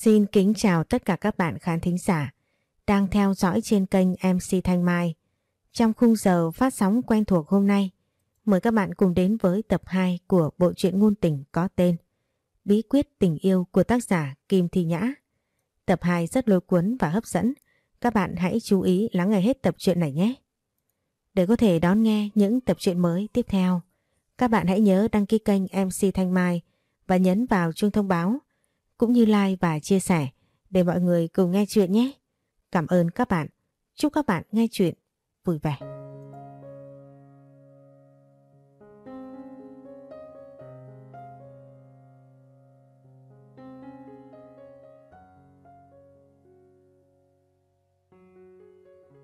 Xin kính chào tất cả các bạn khán thính giả đang theo dõi trên kênh MC Thanh Mai. Trong khung giờ phát sóng quen thuộc hôm nay, mời các bạn cùng đến với tập 2 của bộ truyện ngôn tình có tên Bí quyết tình yêu của tác giả Kim Thi Nhã. Tập 2 rất lôi cuốn và hấp dẫn, các bạn hãy chú ý lắng nghe hết tập truyện này nhé. Để có thể đón nghe những tập truyện mới tiếp theo, các bạn hãy nhớ đăng ký kênh MC Thanh Mai và nhấn vào chuông thông báo cũng như like và chia sẻ để mọi người cùng nghe chuyện nhé. Cảm ơn các bạn. Chúc các bạn nghe chuyện vui vẻ.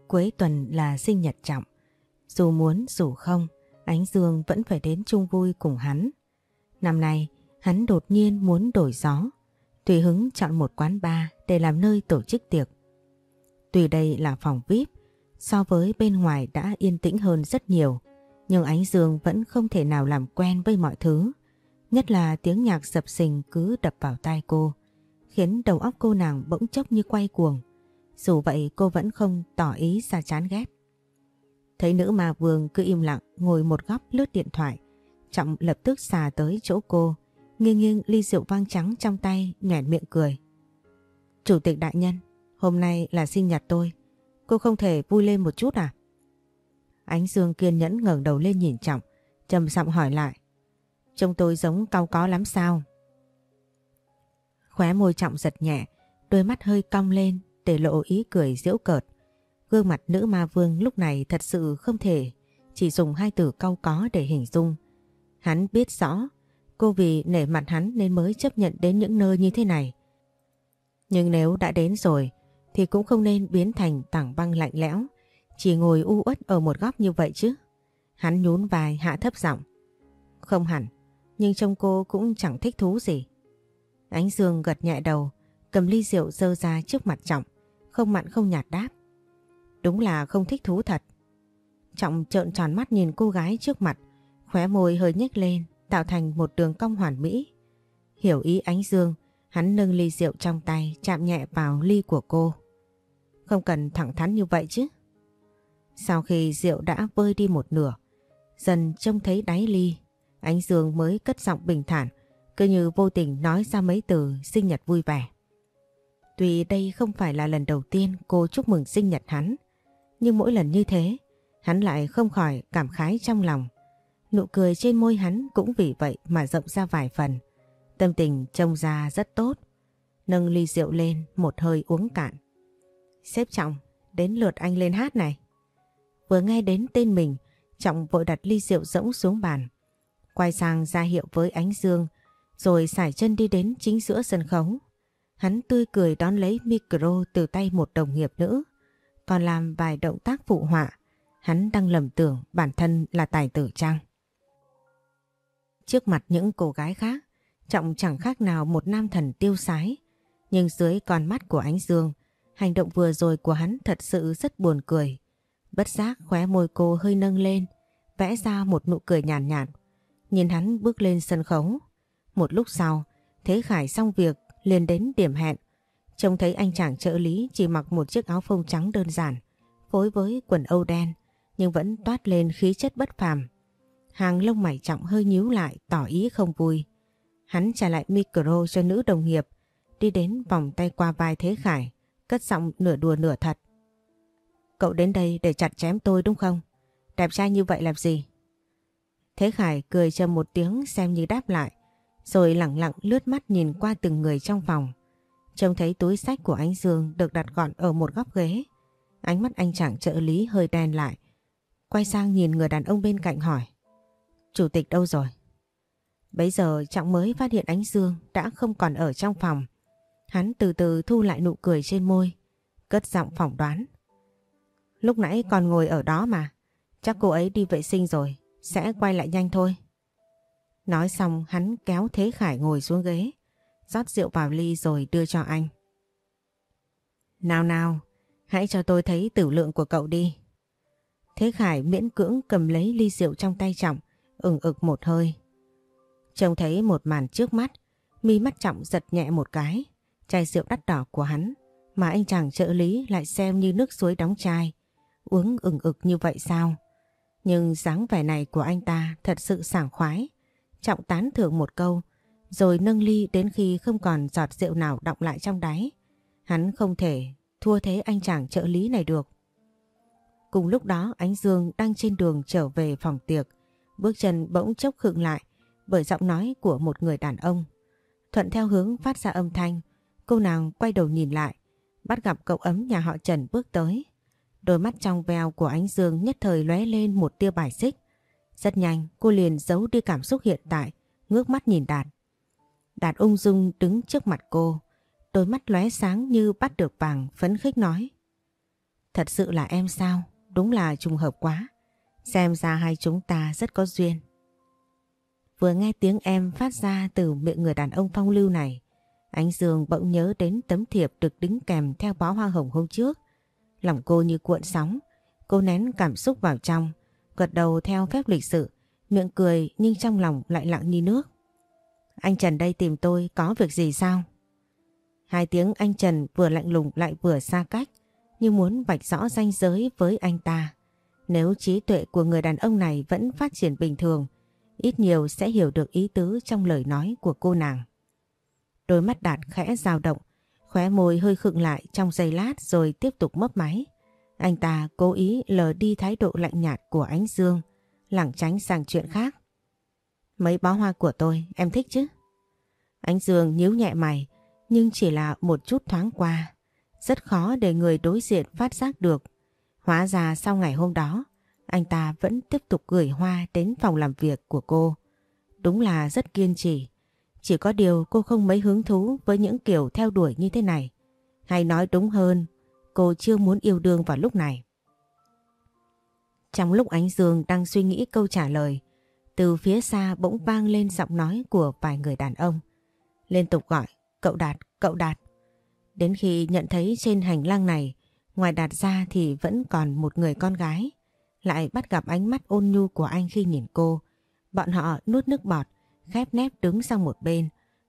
Cuối tuần là sinh nhật trọng. Dù muốn dù không, Ánh Dương vẫn phải đến chung vui cùng hắn. Năm nay, hắn đột nhiên muốn đổi gió. Tùy hứng chọn một quán bar để làm nơi tổ chức tiệc. Tuy đây là phòng VIP, so với bên ngoài đã yên tĩnh hơn rất nhiều, nhưng Ánh Dương vẫn không thể nào làm quen với mọi thứ. Nhất là tiếng nhạc sập sình cứ đập vào tai cô, khiến đầu óc cô nàng bỗng chốc như quay cuồng. Dù vậy cô vẫn không tỏ ý ra chán ghét. Thấy nữ ma vương cứ im lặng ngồi một góc lướt điện thoại, Trọng lập tức xà tới chỗ cô, nghiêng nghiêng ly rượu vang trắng trong tay, nhoẻn miệng cười. Chủ tịch đại nhân, hôm nay là sinh nhật tôi, cô không thể vui lên một chút à? Ánh Dương kiên nhẫn ngẩng đầu lên nhìn Trọng, trầm giọng hỏi lại. Trông tôi giống cao có lắm sao? Khóe môi Trọng giật nhẹ, đôi mắt hơi cong lên để lộ ý cười giễu cợt. Gương mặt nữ ma vương lúc này thật sự không thể chỉ dùng hai từ cau có để hình dung. Hắn biết rõ cô vì nể mặt hắn nên mới chấp nhận đến những nơi như thế này. Nhưng nếu đã đến rồi thì cũng không nên biến thành tảng băng lạnh lẽo, chỉ ngồi u uất ở một góc như vậy chứ. Hắn nhún vai hạ thấp giọng. Không hẳn, nhưng trông cô cũng chẳng thích thú gì. Ánh Dương gật nhẹ đầu, cầm ly rượu dơ ra trước mặt Trọng, không mặn không nhạt đáp. Đúng là không thích thú thật. Trọng trợn tròn mắt nhìn cô gái trước mặt, khóe môi hơi nhếch lên, tạo thành một đường cong hoàn mỹ. Hiểu ý ánh dương, hắn nâng ly rượu trong tay chạm nhẹ vào ly của cô. Không cần thẳng thắn như vậy chứ. Sau khi rượu đã vơi đi một nửa, dần trông thấy đáy ly, ánh dương mới cất giọng bình thản, cứ như vô tình nói ra mấy từ sinh nhật vui vẻ. Tuy đây không phải là lần đầu tiên cô chúc mừng sinh nhật hắn, nhưng mỗi lần như thế, hắn lại không khỏi cảm khái trong lòng. Nụ cười trên môi hắn cũng vì vậy mà rộng ra vài phần. Tâm tình trông ra rất tốt. Nâng ly rượu lên một hơi uống cạn. Xếp Trọng, đến lượt anh lên hát này. Vừa nghe đến tên mình, Trọng vội đặt ly rượu rỗng xuống bàn. Quay sang ra hiệu với ánh dương, rồi sải chân đi đến chính giữa sân khấu. Hắn tươi cười đón lấy micro từ tay một đồng nghiệp nữ, còn làm vài động tác phụ họa. Hắn đang lầm tưởng bản thân là tài tử trang. Trước mặt những cô gái khác, Trọng chẳng khác nào một nam thần tiêu sái. Nhưng dưới con mắt của ánh dương, hành động vừa rồi của hắn thật sự rất buồn cười. Bất giác khóe môi cô hơi nâng lên, vẽ ra một nụ cười nhàn nhạt, nhạt. Nhìn hắn bước lên sân khấu. Một lúc sau, Thế Khải xong việc liền đến điểm hẹn. Trông thấy anh chàng trợ lý chỉ mặc một chiếc áo phông trắng đơn giản, phối với quần âu đen, nhưng vẫn toát lên khí chất bất phàm. Hàng lông mày trọng hơi nhíu lại tỏ ý không vui. Hắn trả lại micro cho nữ đồng nghiệp, đi đến vòng tay qua vai Thế Khải, cất giọng nửa đùa nửa thật. Cậu đến đây để chặt chém tôi đúng không? Đẹp trai như vậy làm gì? Thế Khải cười châm một tiếng xem như đáp lại, rồi lặng lặng lướt mắt nhìn qua từng người trong phòng. Trông thấy túi sách của anh Dương được đặt gọn ở một góc ghế. Ánh mắt anh chàng trợ lý hơi đen lại. Quay sang nhìn người đàn ông bên cạnh hỏi. Chủ tịch đâu rồi? Bấy giờ Trọng mới phát hiện ánh Dương đã không còn ở trong phòng. Hắn từ từ thu lại nụ cười trên môi, cất giọng phỏng đoán. Lúc nãy còn ngồi ở đó mà, chắc cô ấy đi vệ sinh rồi, sẽ quay lại nhanh thôi. Nói xong hắn kéo Thế Khải ngồi xuống ghế, rót rượu vào ly rồi đưa cho anh. Nào nào, hãy cho tôi thấy tử lượng của cậu đi. Thế Khải miễn cưỡng cầm lấy ly rượu trong tay Trọng, ửng ực một hơi. Trông thấy một màn trước mắt, mi mắt trọng giật nhẹ một cái, Chai rượu đắt đỏ của hắn mà anh chàng trợ lý lại xem như nước suối đóng chai. Uống ừng ực như vậy sao? Nhưng dáng vẻ này của anh ta thật sự sảng khoái. Trọng tán thưởng một câu, rồi nâng ly đến khi không còn giọt rượu nào đọng lại trong đáy. Hắn không thể thua thế anh chàng trợ lý này được. Cùng lúc đó Ánh Dương đang trên đường trở về phòng tiệc, bước chân bỗng chốc khựng lại bởi giọng nói của một người đàn ông. Thuận theo hướng phát ra âm thanh, cô nàng quay đầu nhìn lại, bắt gặp cậu ấm nhà họ Trần bước tới. Đôi mắt trong veo của Ánh Dương nhất thời lóe lên một tia bài xích. Rất nhanh cô liền giấu đi cảm xúc hiện tại, ngước mắt nhìn Đạt. Đạt ung dung đứng trước mặt cô, đôi mắt lóe sáng như bắt được vàng phấn khích nói. Thật sự là em sao? Đúng là trùng hợp quá. Xem ra hai chúng ta rất có duyên. Vừa nghe tiếng em phát ra từ miệng người đàn ông phong lưu này, Ánh Dương bỗng nhớ đến tấm thiệp được đính kèm theo bó hoa hồng hôm trước. Lòng cô như cuộn sóng, cô nén cảm xúc vào trong, gật đầu theo phép lịch sự, miệng cười nhưng trong lòng lại lặng như nước. Anh Trần đây tìm tôi có việc gì sao? Hai tiếng anh Trần vừa lạnh lùng lại vừa xa cách, như muốn vạch rõ ranh giới với anh ta. Nếu trí tuệ của người đàn ông này vẫn phát triển bình thường, ít nhiều sẽ hiểu được ý tứ trong lời nói của cô nàng. Đôi mắt đạt khẽ dao động, khóe môi hơi khựng lại trong giây lát rồi tiếp tục mấp máy. Anh ta cố ý lờ đi thái độ lạnh nhạt của ánh dương, lảng tránh sang chuyện khác. Mấy bó hoa của tôi em thích chứ? Ánh dương nhíu nhẹ mày, nhưng chỉ là một chút thoáng qua. Rất khó để người đối diện phát giác được. Hóa ra sau ngày hôm đó, anh ta vẫn tiếp tục gửi hoa đến phòng làm việc của cô. Đúng là rất kiên trì. Chỉ có điều cô không mấy hứng thú với những kiểu theo đuổi như thế này. Hay nói đúng hơn, cô chưa muốn yêu đương vào lúc này. Trong lúc Ánh Dương đang suy nghĩ câu trả lời, từ phía xa bỗng vang lên giọng nói của vài người đàn ông. Liên tục gọi, cậu Đạt, cậu Đạt. Đến khi nhận thấy trên hành lang này, ngoài Đạt ra thì vẫn còn một người con gái. Lại bắt gặp ánh mắt ôn nhu của anh khi nhìn cô. Bọn họ nuốt nước bọt, khép nép đứng sang một bên,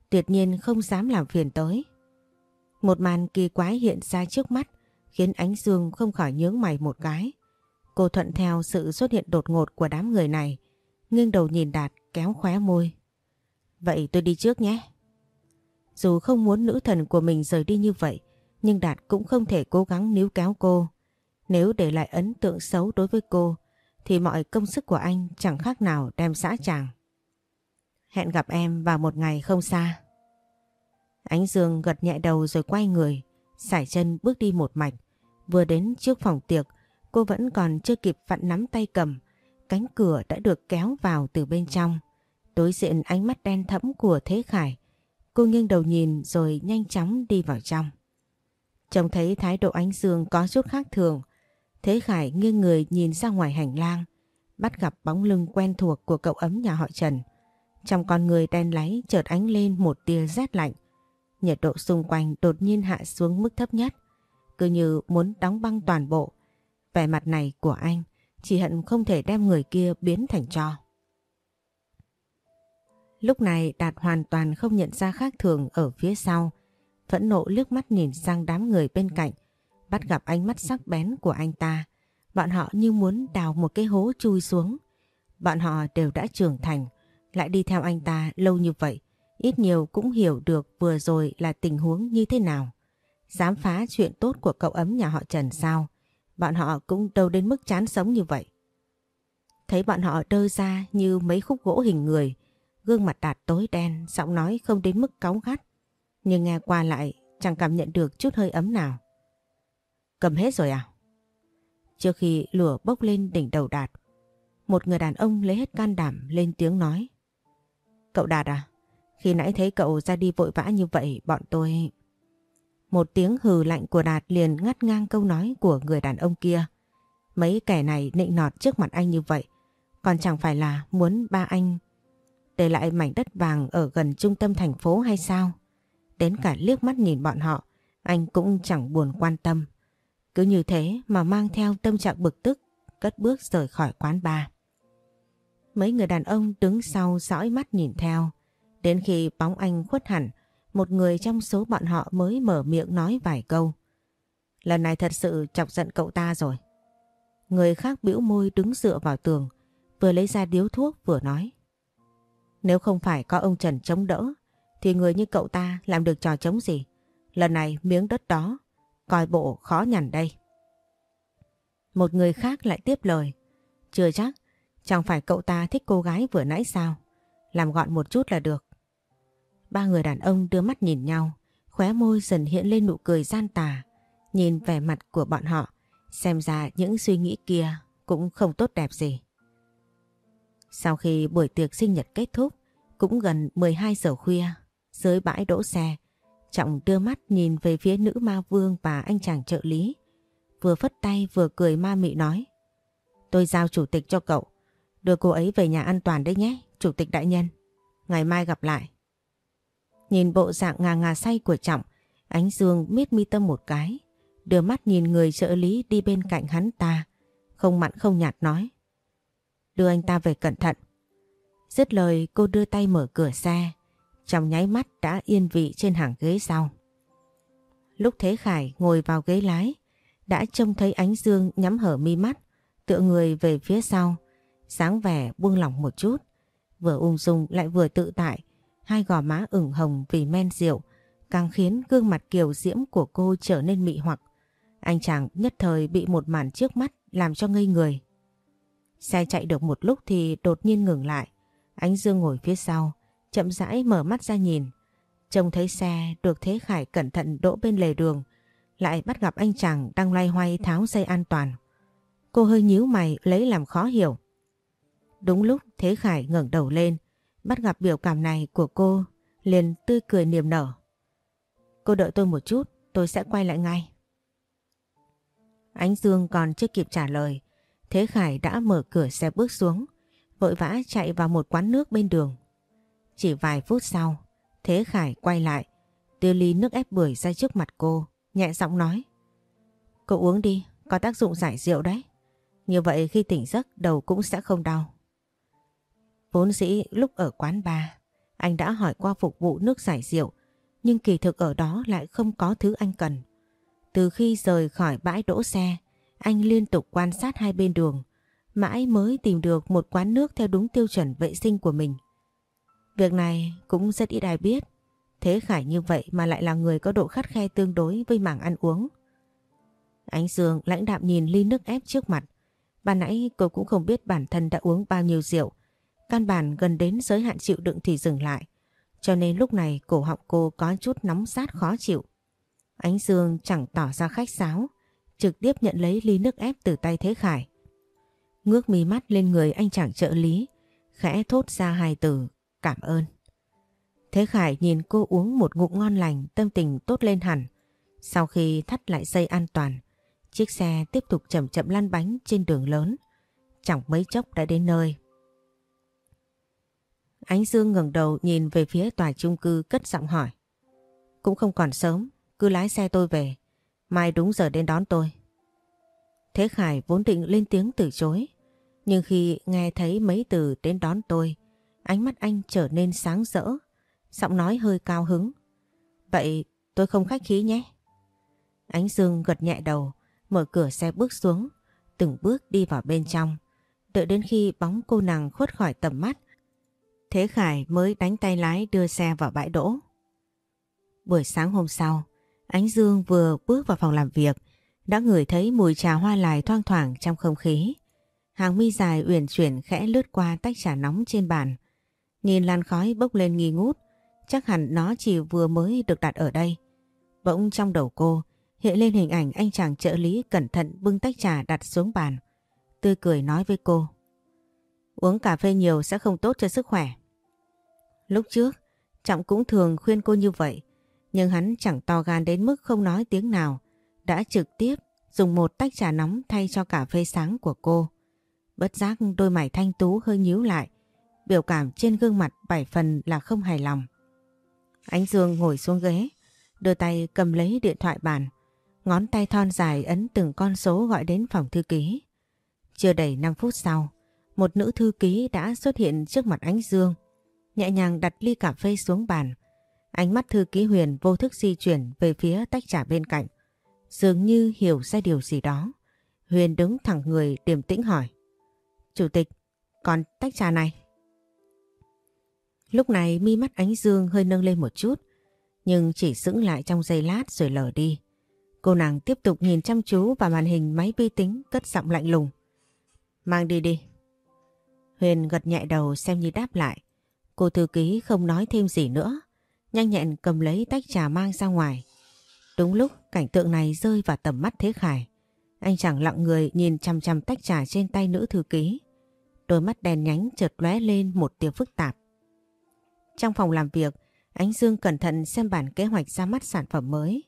tuyệt nhiên không dám làm phiền tới. Một màn kỳ quái hiện ra trước mắt, khiến ánh dương không khỏi nhướng mày một cái. Cô thuận theo sự xuất hiện đột ngột của đám người này, nghiêng đầu nhìn Đạt kéo khóe môi. Vậy tôi đi trước nhé. Dù không muốn nữ thần của mình rời đi như vậy, nhưng Đạt cũng không thể cố gắng níu kéo cô. Nếu để lại ấn tượng xấu đối với cô, thì mọi công sức của anh chẳng khác nào đem xã chàng. Hẹn gặp em vào một ngày không xa. Ánh Dương gật nhẹ đầu rồi quay người, sải chân bước đi một mạch. Vừa đến trước phòng tiệc, cô vẫn còn chưa kịp vặn nắm tay cầm. Cánh cửa đã được kéo vào từ bên trong. Đối diện ánh mắt đen thẫm của Thế Khải. Cô nghiêng đầu nhìn rồi nhanh chóng đi vào trong. Trông thấy thái độ ánh dương có chút khác thường. Thế Khải nghiêng người nhìn ra ngoài hành lang. Bắt gặp bóng lưng quen thuộc của cậu ấm nhà họ Trần. Trong con người đen láy chợt ánh lên một tia rét lạnh. Nhiệt độ xung quanh đột nhiên hạ xuống mức thấp nhất. Cứ như muốn đóng băng toàn bộ. Vẻ mặt này của anh chỉ hận không thể đem người kia biến thành cho. Lúc này Đạt hoàn toàn không nhận ra khác thường ở phía sau. Phẫn nộ liếc mắt nhìn sang đám người bên cạnh. Bắt gặp ánh mắt sắc bén của anh ta. Bọn họ như muốn đào một cái hố chui xuống. Bọn họ đều đã trưởng thành. Lại đi theo anh ta lâu như vậy. Ít nhiều cũng hiểu được vừa rồi là tình huống như thế nào. Dám phá chuyện tốt của cậu ấm nhà họ Trần sao? Bọn họ cũng đâu đến mức chán sống như vậy. Thấy bọn họ đơ ra như mấy khúc gỗ hình người, gương mặt đạt tối đen, giọng nói không đến mức cáu gắt. Nhưng nghe qua lại chẳng cảm nhận được chút hơi ấm nào. Cầm hết rồi à? Trước khi lửa bốc lên đỉnh đầu đạt, một người đàn ông lấy hết can đảm lên tiếng nói. Cậu Đạt à? Khi nãy thấy cậu ra đi vội vã như vậy bọn tôi... Một tiếng hừ lạnh của Đạt liền ngắt ngang câu nói của người đàn ông kia. Mấy kẻ này nịnh nọt trước mặt anh như vậy. Còn chẳng phải là muốn ba anh để lại mảnh đất vàng ở gần trung tâm thành phố hay sao? Đến cả liếc mắt nhìn bọn họ, anh cũng chẳng buồn quan tâm. Cứ như thế mà mang theo tâm trạng bực tức, cất bước rời khỏi quán bar. Mấy người đàn ông đứng sau dõi mắt nhìn theo. Đến khi bóng anh khuất hẳn, một người trong số bọn họ mới mở miệng nói vài câu. Lần này thật sự chọc giận cậu ta rồi. Người khác bĩu môi đứng dựa vào tường, vừa lấy ra điếu thuốc vừa nói. Nếu không phải có ông Trần chống đỡ, thì người như cậu ta làm được trò chống gì? Lần này miếng đất đó, coi bộ khó nhằn đây. Một người khác lại tiếp lời. Chưa chắc, chẳng phải cậu ta thích cô gái vừa nãy sao? Làm gọn một chút là được. Ba người đàn ông đưa mắt nhìn nhau, khóe môi dần hiện lên nụ cười gian tà. Nhìn vẻ mặt của bọn họ, xem ra những suy nghĩ kia cũng không tốt đẹp gì. Sau khi buổi tiệc sinh nhật kết thúc, cũng gần 12 giờ khuya, dưới bãi đỗ xe, Trọng đưa mắt nhìn về phía nữ ma vương và anh chàng trợ lý. Vừa phất tay vừa cười ma mị nói. Tôi giao chủ tịch cho cậu. Đưa cô ấy về nhà an toàn đấy nhé, chủ tịch đại nhân. Ngày mai gặp lại. Nhìn bộ dạng ngà ngà say của Trọng, ánh dương miết mi tâm một cái. Đưa mắt nhìn người trợ lý đi bên cạnh hắn ta. Không mặn không nhạt nói. Đưa anh ta về cẩn thận. Dứt lời cô đưa tay mở cửa xe. Trong nháy mắt đã yên vị trên hàng ghế sau. Lúc Thế Khải ngồi vào ghế lái, đã trông thấy ánh dương nhắm hở mi mắt, tựa người về phía sau, sáng vẻ buông lỏng một chút, vừa ung dung lại vừa tự tại, hai gò má ửng hồng vì men rượu, càng khiến gương mặt kiều diễm của cô trở nên mị hoặc. Anh chàng nhất thời bị một màn trước mắt làm cho ngây người. Xe chạy được một lúc thì đột nhiên ngừng lại. Ánh Dương ngồi phía sau, chậm rãi mở mắt ra nhìn. Trông thấy xe được Thế Khải cẩn thận đỗ bên lề đường, lại bắt gặp anh chàng đang loay hoay tháo dây an toàn. Cô hơi nhíu mày lấy làm khó hiểu. Đúng lúc Thế Khải ngẩng đầu lên, bắt gặp biểu cảm này của cô, liền tươi cười niềm nở. Cô đợi tôi một chút, tôi sẽ quay lại ngay. Ánh Dương còn chưa kịp trả lời, Thế Khải đã mở cửa xe bước xuống, vội vã chạy vào một quán nước bên đường. Chỉ vài phút sau, Thế Khải quay lại, đưa ly nước ép bưởi ra trước mặt cô, nhẹ giọng nói. "cô uống đi, có tác dụng giải rượu đấy. Như vậy khi tỉnh giấc đầu cũng sẽ không đau. Vốn dĩ lúc ở quán bar, anh đã hỏi qua phục vụ nước giải rượu, nhưng kỳ thực ở đó lại không có thứ anh cần. Từ khi rời khỏi bãi đỗ xe, anh liên tục quan sát hai bên đường, mãi mới tìm được một quán nước theo đúng tiêu chuẩn vệ sinh của mình. Việc này cũng rất ít ai biết, Thế Khải như vậy mà lại là người có độ khắt khe tương đối với mảng ăn uống. Ánh Dương lãnh đạm nhìn ly nước ép trước mặt. Ban nãy cô cũng không biết bản thân đã uống bao nhiêu rượu. Căn bản gần đến giới hạn chịu đựng thì dừng lại. Cho nên lúc này cổ họng cô có chút nóng sát khó chịu. Ánh Dương chẳng tỏ ra khách sáo, trực tiếp nhận lấy ly nước ép từ tay Thế Khải. Ngước mí mắt lên người anh chàng trợ lý, khẽ thốt ra hai từ, cảm ơn. Thế Khải nhìn cô uống một ngụm ngon lành tâm tình tốt lên hẳn. Sau khi thắt lại dây an toàn, chiếc xe tiếp tục chậm chậm lăn bánh trên đường lớn. Chẳng mấy chốc đã đến nơi. Ánh Dương ngẩng đầu nhìn về phía tòa chung cư cất giọng hỏi. Cũng không còn sớm, cứ lái xe tôi về. Mai đúng giờ đến đón tôi. Thế Khải vốn định lên tiếng từ chối. Nhưng khi nghe thấy mấy từ đến đón tôi, ánh mắt anh trở nên sáng rỡ giọng nói hơi cao hứng. Vậy tôi không khách khí nhé. Ánh Dương gật nhẹ đầu, mở cửa xe bước xuống, từng bước đi vào bên trong. Đợi đến khi bóng cô nàng khuất khỏi tầm mắt, Thế Khải mới đánh tay lái đưa xe vào bãi đỗ. Buổi sáng hôm sau, Ánh Dương vừa bước vào phòng làm việc, đã ngửi thấy mùi trà hoa lài thoang thoảng trong không khí. Hàng mi dài uyển chuyển khẽ lướt qua tách trà nóng trên bàn. Nhìn làn khói bốc lên nghi ngút, Chắc hẳn nó chỉ vừa mới được đặt ở đây. Bỗng trong đầu cô hiện lên hình ảnh anh chàng trợ lý cẩn thận bưng tách trà đặt xuống bàn. Tươi cười nói với cô. Uống cà phê nhiều sẽ không tốt cho sức khỏe. Lúc trước, Trọng cũng thường khuyên cô như vậy. Nhưng hắn chẳng to gan đến mức không nói tiếng nào. Đã trực tiếp dùng một tách trà nóng thay cho cà phê sáng của cô. Bất giác đôi mày thanh tú hơi nhíu lại. Biểu cảm trên gương mặt bảy phần là không hài lòng. Ánh Dương ngồi xuống ghế, đưa tay cầm lấy điện thoại bàn, ngón tay thon dài ấn từng con số gọi đến phòng thư ký. Chưa đầy 5 phút sau, một nữ thư ký đã xuất hiện trước mặt Ánh Dương, nhẹ nhàng đặt ly cà phê xuống bàn. Ánh mắt thư ký Huyền vô thức di chuyển về phía tách trà bên cạnh. Dường như hiểu ra điều gì đó. Huyền đứng thẳng người điềm tĩnh hỏi. Chủ tịch, còn tách trà này? Lúc này mi mắt ánh dương hơi nâng lên một chút, nhưng chỉ sững lại trong giây lát rồi lờ đi. Cô nàng tiếp tục nhìn chăm chú vào màn hình máy vi tính cất giọng lạnh lùng. Mang đi đi. Huyền gật nhẹ đầu xem như đáp lại. Cô thư ký không nói thêm gì nữa. Nhanh nhẹn cầm lấy tách trà mang ra ngoài. Đúng lúc cảnh tượng này rơi vào tầm mắt Thế Khải. Anh chẳng lặng người nhìn chăm chăm tách trà trên tay nữ thư ký. Đôi mắt đèn nhánh chợt lóe lên một tia phức tạp. Trong phòng làm việc, Ánh Dương cẩn thận xem bản kế hoạch ra mắt sản phẩm mới.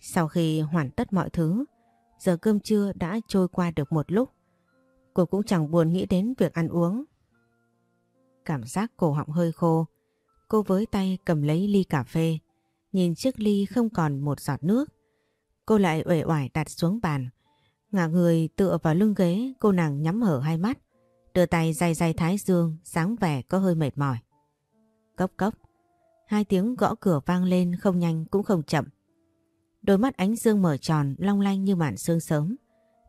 Sau khi hoàn tất mọi thứ, giờ cơm trưa đã trôi qua được một lúc. Cô cũng chẳng buồn nghĩ đến việc ăn uống. Cảm giác cổ họng hơi khô, cô với tay cầm lấy ly cà phê, nhìn chiếc ly không còn một giọt nước. Cô lại uể oải đặt xuống bàn, ngả người tựa vào lưng ghế, cô nàng nhắm hở hai mắt, đưa tay day day thái dương, dáng vẻ có hơi mệt mỏi. Cốc cốc, hai tiếng gõ cửa vang lên không nhanh cũng không chậm. Đôi mắt ánh dương mở tròn long lanh như màn sương sớm,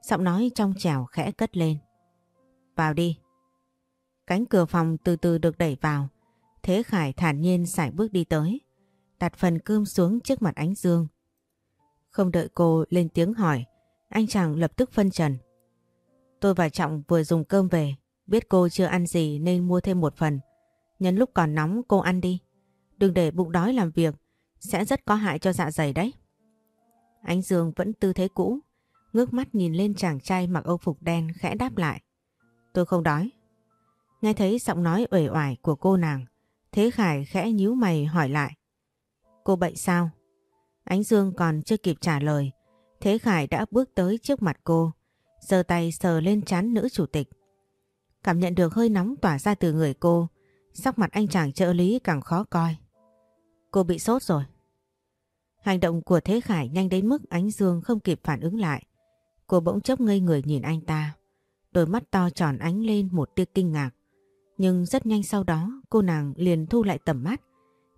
giọng nói trong trèo khẽ cất lên. Vào đi. Cánh cửa phòng từ từ được đẩy vào. Thế Khải thản nhiên sải bước đi tới. Đặt phần cơm xuống trước mặt ánh dương. Không đợi cô lên tiếng hỏi. Anh chàng lập tức phân trần. Tôi và Trọng vừa dùng cơm về. Biết cô chưa ăn gì nên mua thêm một phần. Nhân lúc còn nóng cô ăn đi. Đừng để bụng đói làm việc. Sẽ rất có hại cho dạ dày đấy. Ánh Dương vẫn tư thế cũ. Ngước mắt nhìn lên chàng trai mặc âu phục đen khẽ đáp lại. Tôi không đói. Nghe thấy giọng nói uể oải của cô nàng, Thế Khải khẽ nhíu mày hỏi lại. Cô bệnh sao? Ánh Dương còn chưa kịp trả lời, Thế Khải đã bước tới trước mặt cô, giơ tay sờ lên trán nữ chủ tịch. Cảm nhận được hơi nóng tỏa ra từ người cô, sắc mặt anh chàng trợ lý càng khó coi. Cô bị sốt rồi. Hành động của Thế Khải nhanh đến mức Ánh Dương không kịp phản ứng lại. Cô bỗng chốc ngây người nhìn anh ta. Đôi mắt to tròn ánh lên một tia kinh ngạc. Nhưng rất nhanh sau đó cô nàng liền thu lại tầm mắt.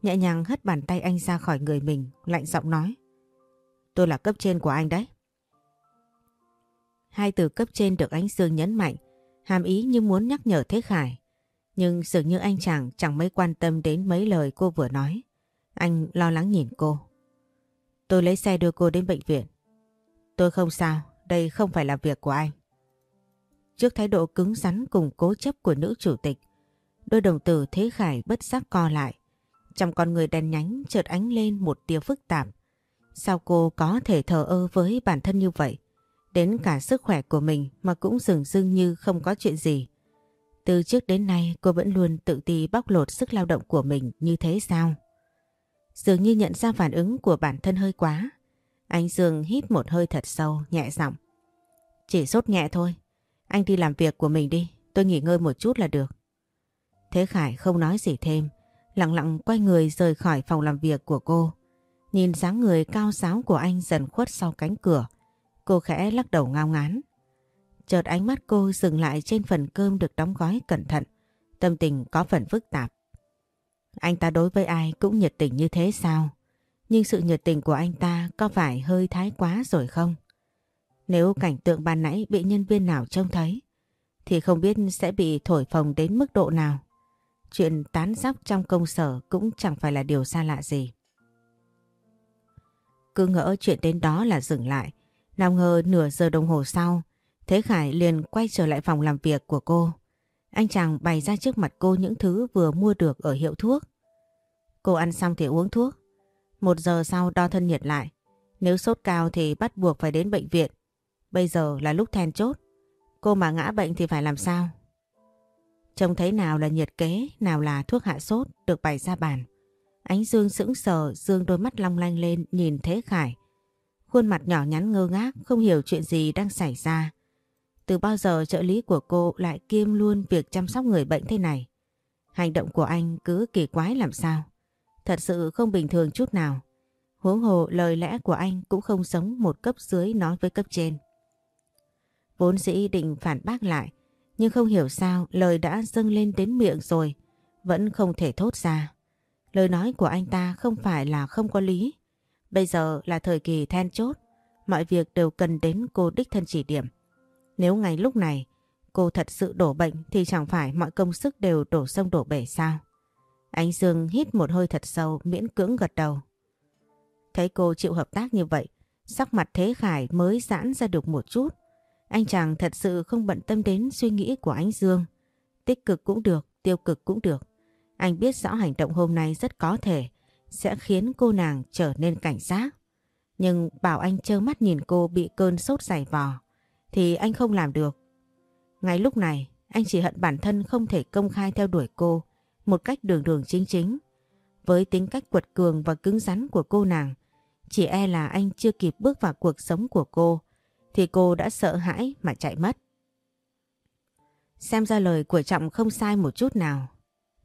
Nhẹ nhàng hất bàn tay anh ra khỏi người mình, lạnh giọng nói. Tôi là cấp trên của anh đấy. Hai từ cấp trên được ánh Dương nhấn mạnh, hàm ý như muốn nhắc nhở Thế Khải. Nhưng dường như anh chàng chẳng mấy quan tâm đến mấy lời cô vừa nói. Anh lo lắng nhìn cô. Tôi lấy xe đưa cô đến bệnh viện. Tôi không sao, đây không phải là việc của anh. Trước thái độ cứng rắn cùng cố chấp của nữ chủ tịch, đôi đồng tử Thế Khải bất giác co lại. Trong con người đen nhánh chợt ánh lên một tia phức tạp. Sao cô có thể thờ ơ với bản thân như vậy? Đến cả sức khỏe của mình mà cũng dừng dưng như không có chuyện gì. Từ trước đến nay cô vẫn luôn tự ti bóc lột sức lao động của mình như thế sao? Dường như nhận ra phản ứng của bản thân hơi quá. Anh Dương hít một hơi thật sâu, nhẹ giọng. Chỉ sốt nhẹ thôi, anh đi làm việc của mình đi, tôi nghỉ ngơi một chút là được. Thế Khải không nói gì thêm, lặng lặng quay người rời khỏi phòng làm việc của cô. Nhìn dáng người cao sáo của anh dần khuất sau cánh cửa, cô khẽ lắc đầu ngao ngán. Chợt ánh mắt cô dừng lại trên phần cơm được đóng gói cẩn thận, tâm tình có phần phức tạp. Anh ta đối với ai cũng nhiệt tình như thế sao? Nhưng sự nhiệt tình của anh ta có phải hơi thái quá rồi không? Nếu cảnh tượng ban nãy bị nhân viên nào trông thấy, thì không biết sẽ bị thổi phồng đến mức độ nào. Chuyện tán dóc trong công sở cũng chẳng phải là điều xa lạ gì. Cứ ngỡ chuyện đến đó là dừng lại. Nào ngờ nửa giờ đồng hồ sau, Thế Khải liền quay trở lại phòng làm việc của cô. Anh chàng bày ra trước mặt cô những thứ vừa mua được ở hiệu thuốc. Cô ăn xong thì uống thuốc. Một giờ sau đo thân nhiệt lại. Nếu sốt cao thì bắt buộc phải đến bệnh viện. Bây giờ là lúc then chốt. Cô mà ngã bệnh thì phải làm sao? Trông thấy nào là nhiệt kế, nào là thuốc hạ sốt được bày ra bàn. Ánh Dương sững sờ, Dương đôi mắt long lanh lên nhìn Thế Khải. Khuôn mặt nhỏ nhắn ngơ ngác, không hiểu chuyện gì đang xảy ra. Từ bao giờ trợ lý của cô lại kiêm luôn việc chăm sóc người bệnh thế này? Hành động của anh cứ kỳ quái làm sao? Thật sự không bình thường chút nào. Huống hồ lời lẽ của anh cũng không giống một cấp dưới nói với cấp trên. Vốn dĩ định phản bác lại, nhưng không hiểu sao lời đã dâng lên đến miệng rồi, vẫn không thể thốt ra. Lời nói của anh ta không phải là không có lý. Bây giờ là thời kỳ then chốt, mọi việc đều cần đến cô đích thân chỉ điểm. Nếu ngay lúc này cô thật sự đổ bệnh thì chẳng phải mọi công sức đều đổ sông đổ bể sao? Anh Dương hít một hơi thật sâu miễn cưỡng gật đầu. Thấy cô chịu hợp tác như vậy, sắc mặt Thế Khải mới giãn ra được một chút. Anh chàng thật sự không bận tâm đến suy nghĩ của anh Dương. Tích cực cũng được, tiêu cực cũng được. Anh biết rõ hành động hôm nay rất có thể sẽ khiến cô nàng trở nên cảnh giác. Nhưng bảo anh trơ mắt nhìn cô bị cơn sốt dày vò thì anh không làm được. Ngay lúc này anh chỉ hận bản thân không thể công khai theo đuổi cô một cách đường đường chính chính. Với tính cách quật cường và cứng rắn của cô nàng chỉ e là anh chưa kịp bước vào cuộc sống của cô thì cô đã sợ hãi mà chạy mất. Xem ra lời của Trọng không sai một chút nào.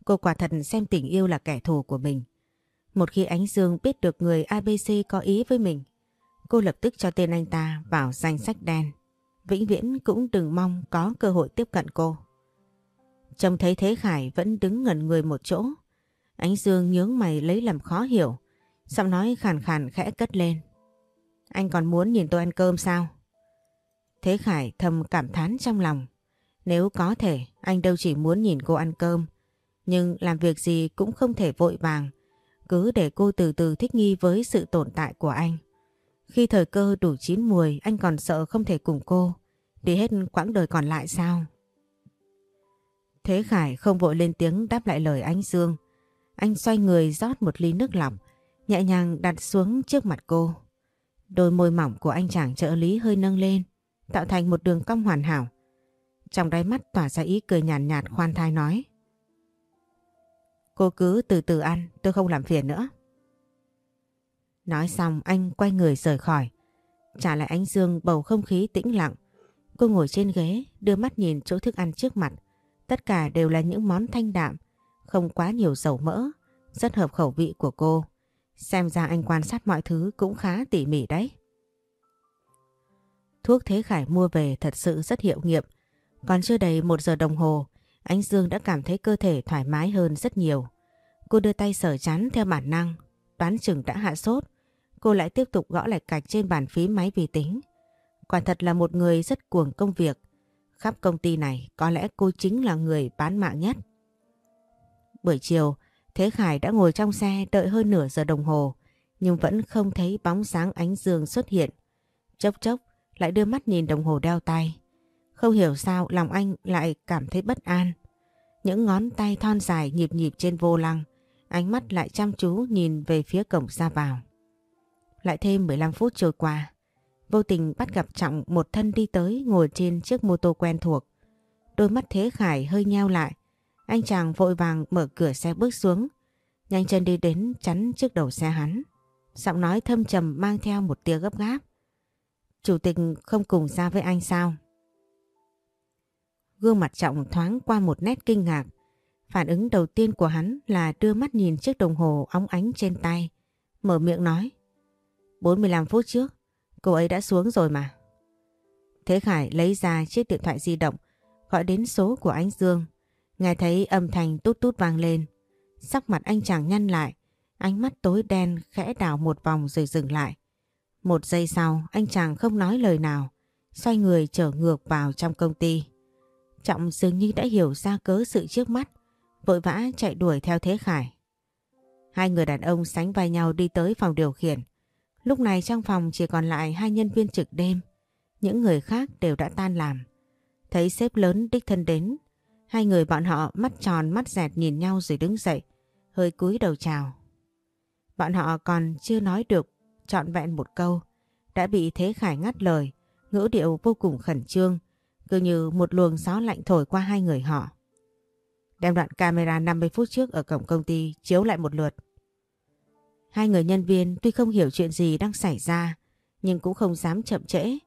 Cô quả thật xem tình yêu là kẻ thù của mình. Một khi Ánh Dương biết được người ABC có ý với mình, cô lập tức cho tên anh ta vào danh sách đen. Vĩnh viễn cũng đừng mong có cơ hội tiếp cận cô. Trông thấy Thế Khải vẫn đứng ngẩn người một chỗ. Ánh Dương nhướng mày lấy làm khó hiểu. Giọng nói khàn khàn khẽ cất lên. Anh còn muốn nhìn tôi ăn cơm sao? Thế Khải thầm cảm thán trong lòng. Nếu có thể, anh đâu chỉ muốn nhìn cô ăn cơm. Nhưng làm việc gì cũng không thể vội vàng. Cứ để cô từ từ thích nghi với sự tồn tại của anh. Khi thời cơ đủ chín mùi, anh còn sợ không thể cùng cô. Đi hết quãng đời còn lại sao? Thế Khải không vội lên tiếng đáp lại lời anh Dương. Anh xoay người rót một ly nước lọc, nhẹ nhàng đặt xuống trước mặt cô. Đôi môi mỏng của anh chàng trợ lý hơi nâng lên, tạo thành một đường cong hoàn hảo. Trong đáy mắt tỏa ra ý cười nhàn nhạt, nhạt khoan thai nói. Cô cứ từ từ ăn, tôi không làm phiền nữa. Nói xong anh quay người rời khỏi. Trả lại ánh dương bầu không khí tĩnh lặng. Cô ngồi trên ghế, đưa mắt nhìn chỗ thức ăn trước mặt. Tất cả đều là những món thanh đạm, không quá nhiều dầu mỡ, rất hợp khẩu vị của cô. Xem ra anh quan sát mọi thứ cũng khá tỉ mỉ đấy. Thuốc Thế Khải mua về thật sự rất hiệu nghiệm. Còn chưa đầy một giờ đồng hồ, anh Dương đã cảm thấy cơ thể thoải mái hơn rất nhiều. Cô đưa tay sờ chán theo bản năng, đoán chừng đã hạ sốt. Cô lại tiếp tục gõ lại cạch trên bàn phí máy vi tính. Quả thật là một người rất cuồng công việc. Khắp công ty này có lẽ cô chính là người bán mạng nhất. Buổi chiều, Thế Khải đã ngồi trong xe đợi hơn nửa giờ đồng hồ, nhưng vẫn không thấy bóng sáng ánh dương xuất hiện. Chốc chốc lại đưa mắt nhìn đồng hồ đeo tay. Không hiểu sao lòng anh lại cảm thấy bất an. Những ngón tay thon dài nhịp nhịp trên vô lăng, ánh mắt lại chăm chú nhìn về phía cổng ra vào. Lại thêm 15 phút trôi qua, vô tình bắt gặp Trọng một thân đi tới ngồi trên chiếc mô tô quen thuộc. Đôi mắt Thế Khải hơi nheo lại, anh chàng vội vàng mở cửa xe bước xuống, nhanh chân đi đến chắn trước đầu xe hắn. Giọng nói thâm trầm mang theo một tia gấp gáp. Chủ tịch không cùng ra với anh sao? Gương mặt trọng thoáng qua một nét kinh ngạc. Phản ứng đầu tiên của hắn là đưa mắt nhìn chiếc đồng hồ óng ánh trên tay. Mở miệng nói. 45 phút trước, cô ấy đã xuống rồi mà. Thế Khải lấy ra chiếc điện thoại di động, gọi đến số của anh Dương. Nghe thấy âm thanh tút tút vang lên. Sắc mặt anh chàng nhăn lại, ánh mắt tối đen khẽ đảo một vòng rồi dừng lại. Một giây sau, anh chàng không nói lời nào, xoay người trở ngược vào trong công ty. Trọng dường như đã hiểu ra cớ sự trước mắt, vội vã chạy đuổi theo Thế Khải. Hai người đàn ông sánh vai nhau đi tới phòng điều khiển. Lúc này trong phòng chỉ còn lại hai nhân viên trực đêm. Những người khác đều đã tan làm. Thấy sếp lớn đích thân đến. Hai người bọn họ mắt tròn, mắt dẹt nhìn nhau rồi đứng dậy. Hơi cúi đầu chào. Bọn họ còn chưa nói được trọn vẹn một câu. Đã bị Thế Khải ngắt lời. Ngữ điệu vô cùng khẩn trương, cứ như một luồng gió lạnh thổi qua hai người họ. Đem đoạn camera 50 phút trước ở cổng công ty chiếu lại một lượt. Hai người nhân viên tuy không hiểu chuyện gì đang xảy ra nhưng cũng không dám chậm trễ.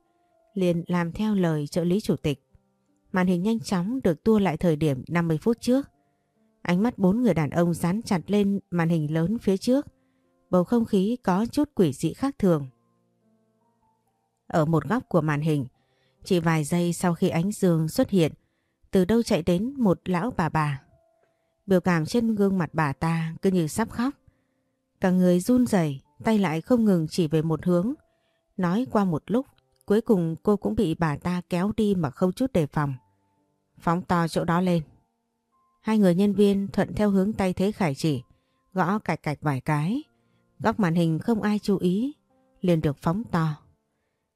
Liền làm theo lời trợ lý chủ tịch. Màn hình nhanh chóng được tua lại thời điểm 50 phút trước. Ánh mắt bốn người đàn ông dán chặt lên màn hình lớn phía trước. Bầu không khí có chút quỷ dị khác thường. Ở một góc của màn hình, chỉ vài giây sau khi ánh dương xuất hiện, từ đâu chạy đến một lão bà bà. Biểu cảm trên gương mặt bà ta cứ như sắp khóc. Cả người run rẩy, tay lại không ngừng chỉ về một hướng. Nói qua một lúc, cuối cùng cô cũng bị bà ta kéo đi mà không chút đề phòng. Phóng to chỗ đó lên. Hai người nhân viên thuận theo hướng tay Thế Khải chỉ, gõ cạch cạch vài cái. Góc màn hình không ai chú ý, liền được phóng to.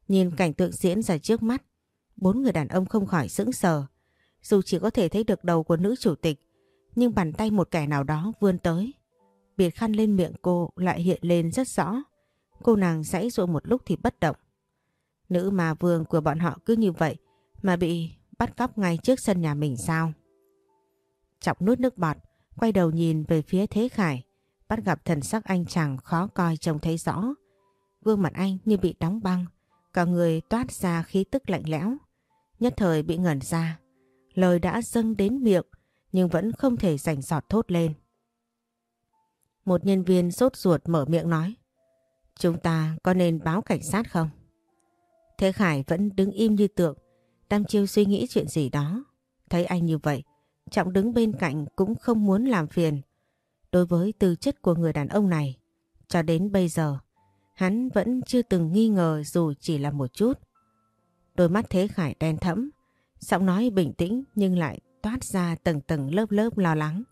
Nhìn cảnh tượng diễn ra trước mắt, bốn người đàn ông không khỏi sững sờ. Dù chỉ có thể thấy được đầu của nữ chủ tịch, nhưng bàn tay một kẻ nào đó vươn tới. Biệt khăn lên miệng cô lại hiện lên rất rõ. Cô nàng giãy dụa một lúc thì bất động. Nữ mà vương của bọn họ cứ như vậy mà bị bắt cóc ngay trước sân nhà mình sao? Trọng nuốt nước bọt, quay đầu nhìn về phía Thế Khải, bắt gặp thần sắc anh chàng khó coi trông thấy rõ. Gương mặt anh như bị đóng băng, cả người toát ra khí tức lạnh lẽo. Nhất thời bị ngẩn ra, lời đã dâng đến miệng nhưng vẫn không thể rảnh giọt thốt lên. Một nhân viên sốt ruột mở miệng nói, chúng ta có nên báo cảnh sát không? Thế Khải vẫn đứng im như tượng, đang chiêu suy nghĩ chuyện gì đó. Thấy anh như vậy, Trọng đứng bên cạnh cũng không muốn làm phiền. Đối với tư chất của người đàn ông này, cho đến bây giờ, hắn vẫn chưa từng nghi ngờ dù chỉ là một chút. Đôi mắt Thế Khải đen thẫm, giọng nói bình tĩnh nhưng lại toát ra tầng tầng lớp lớp lo lắng.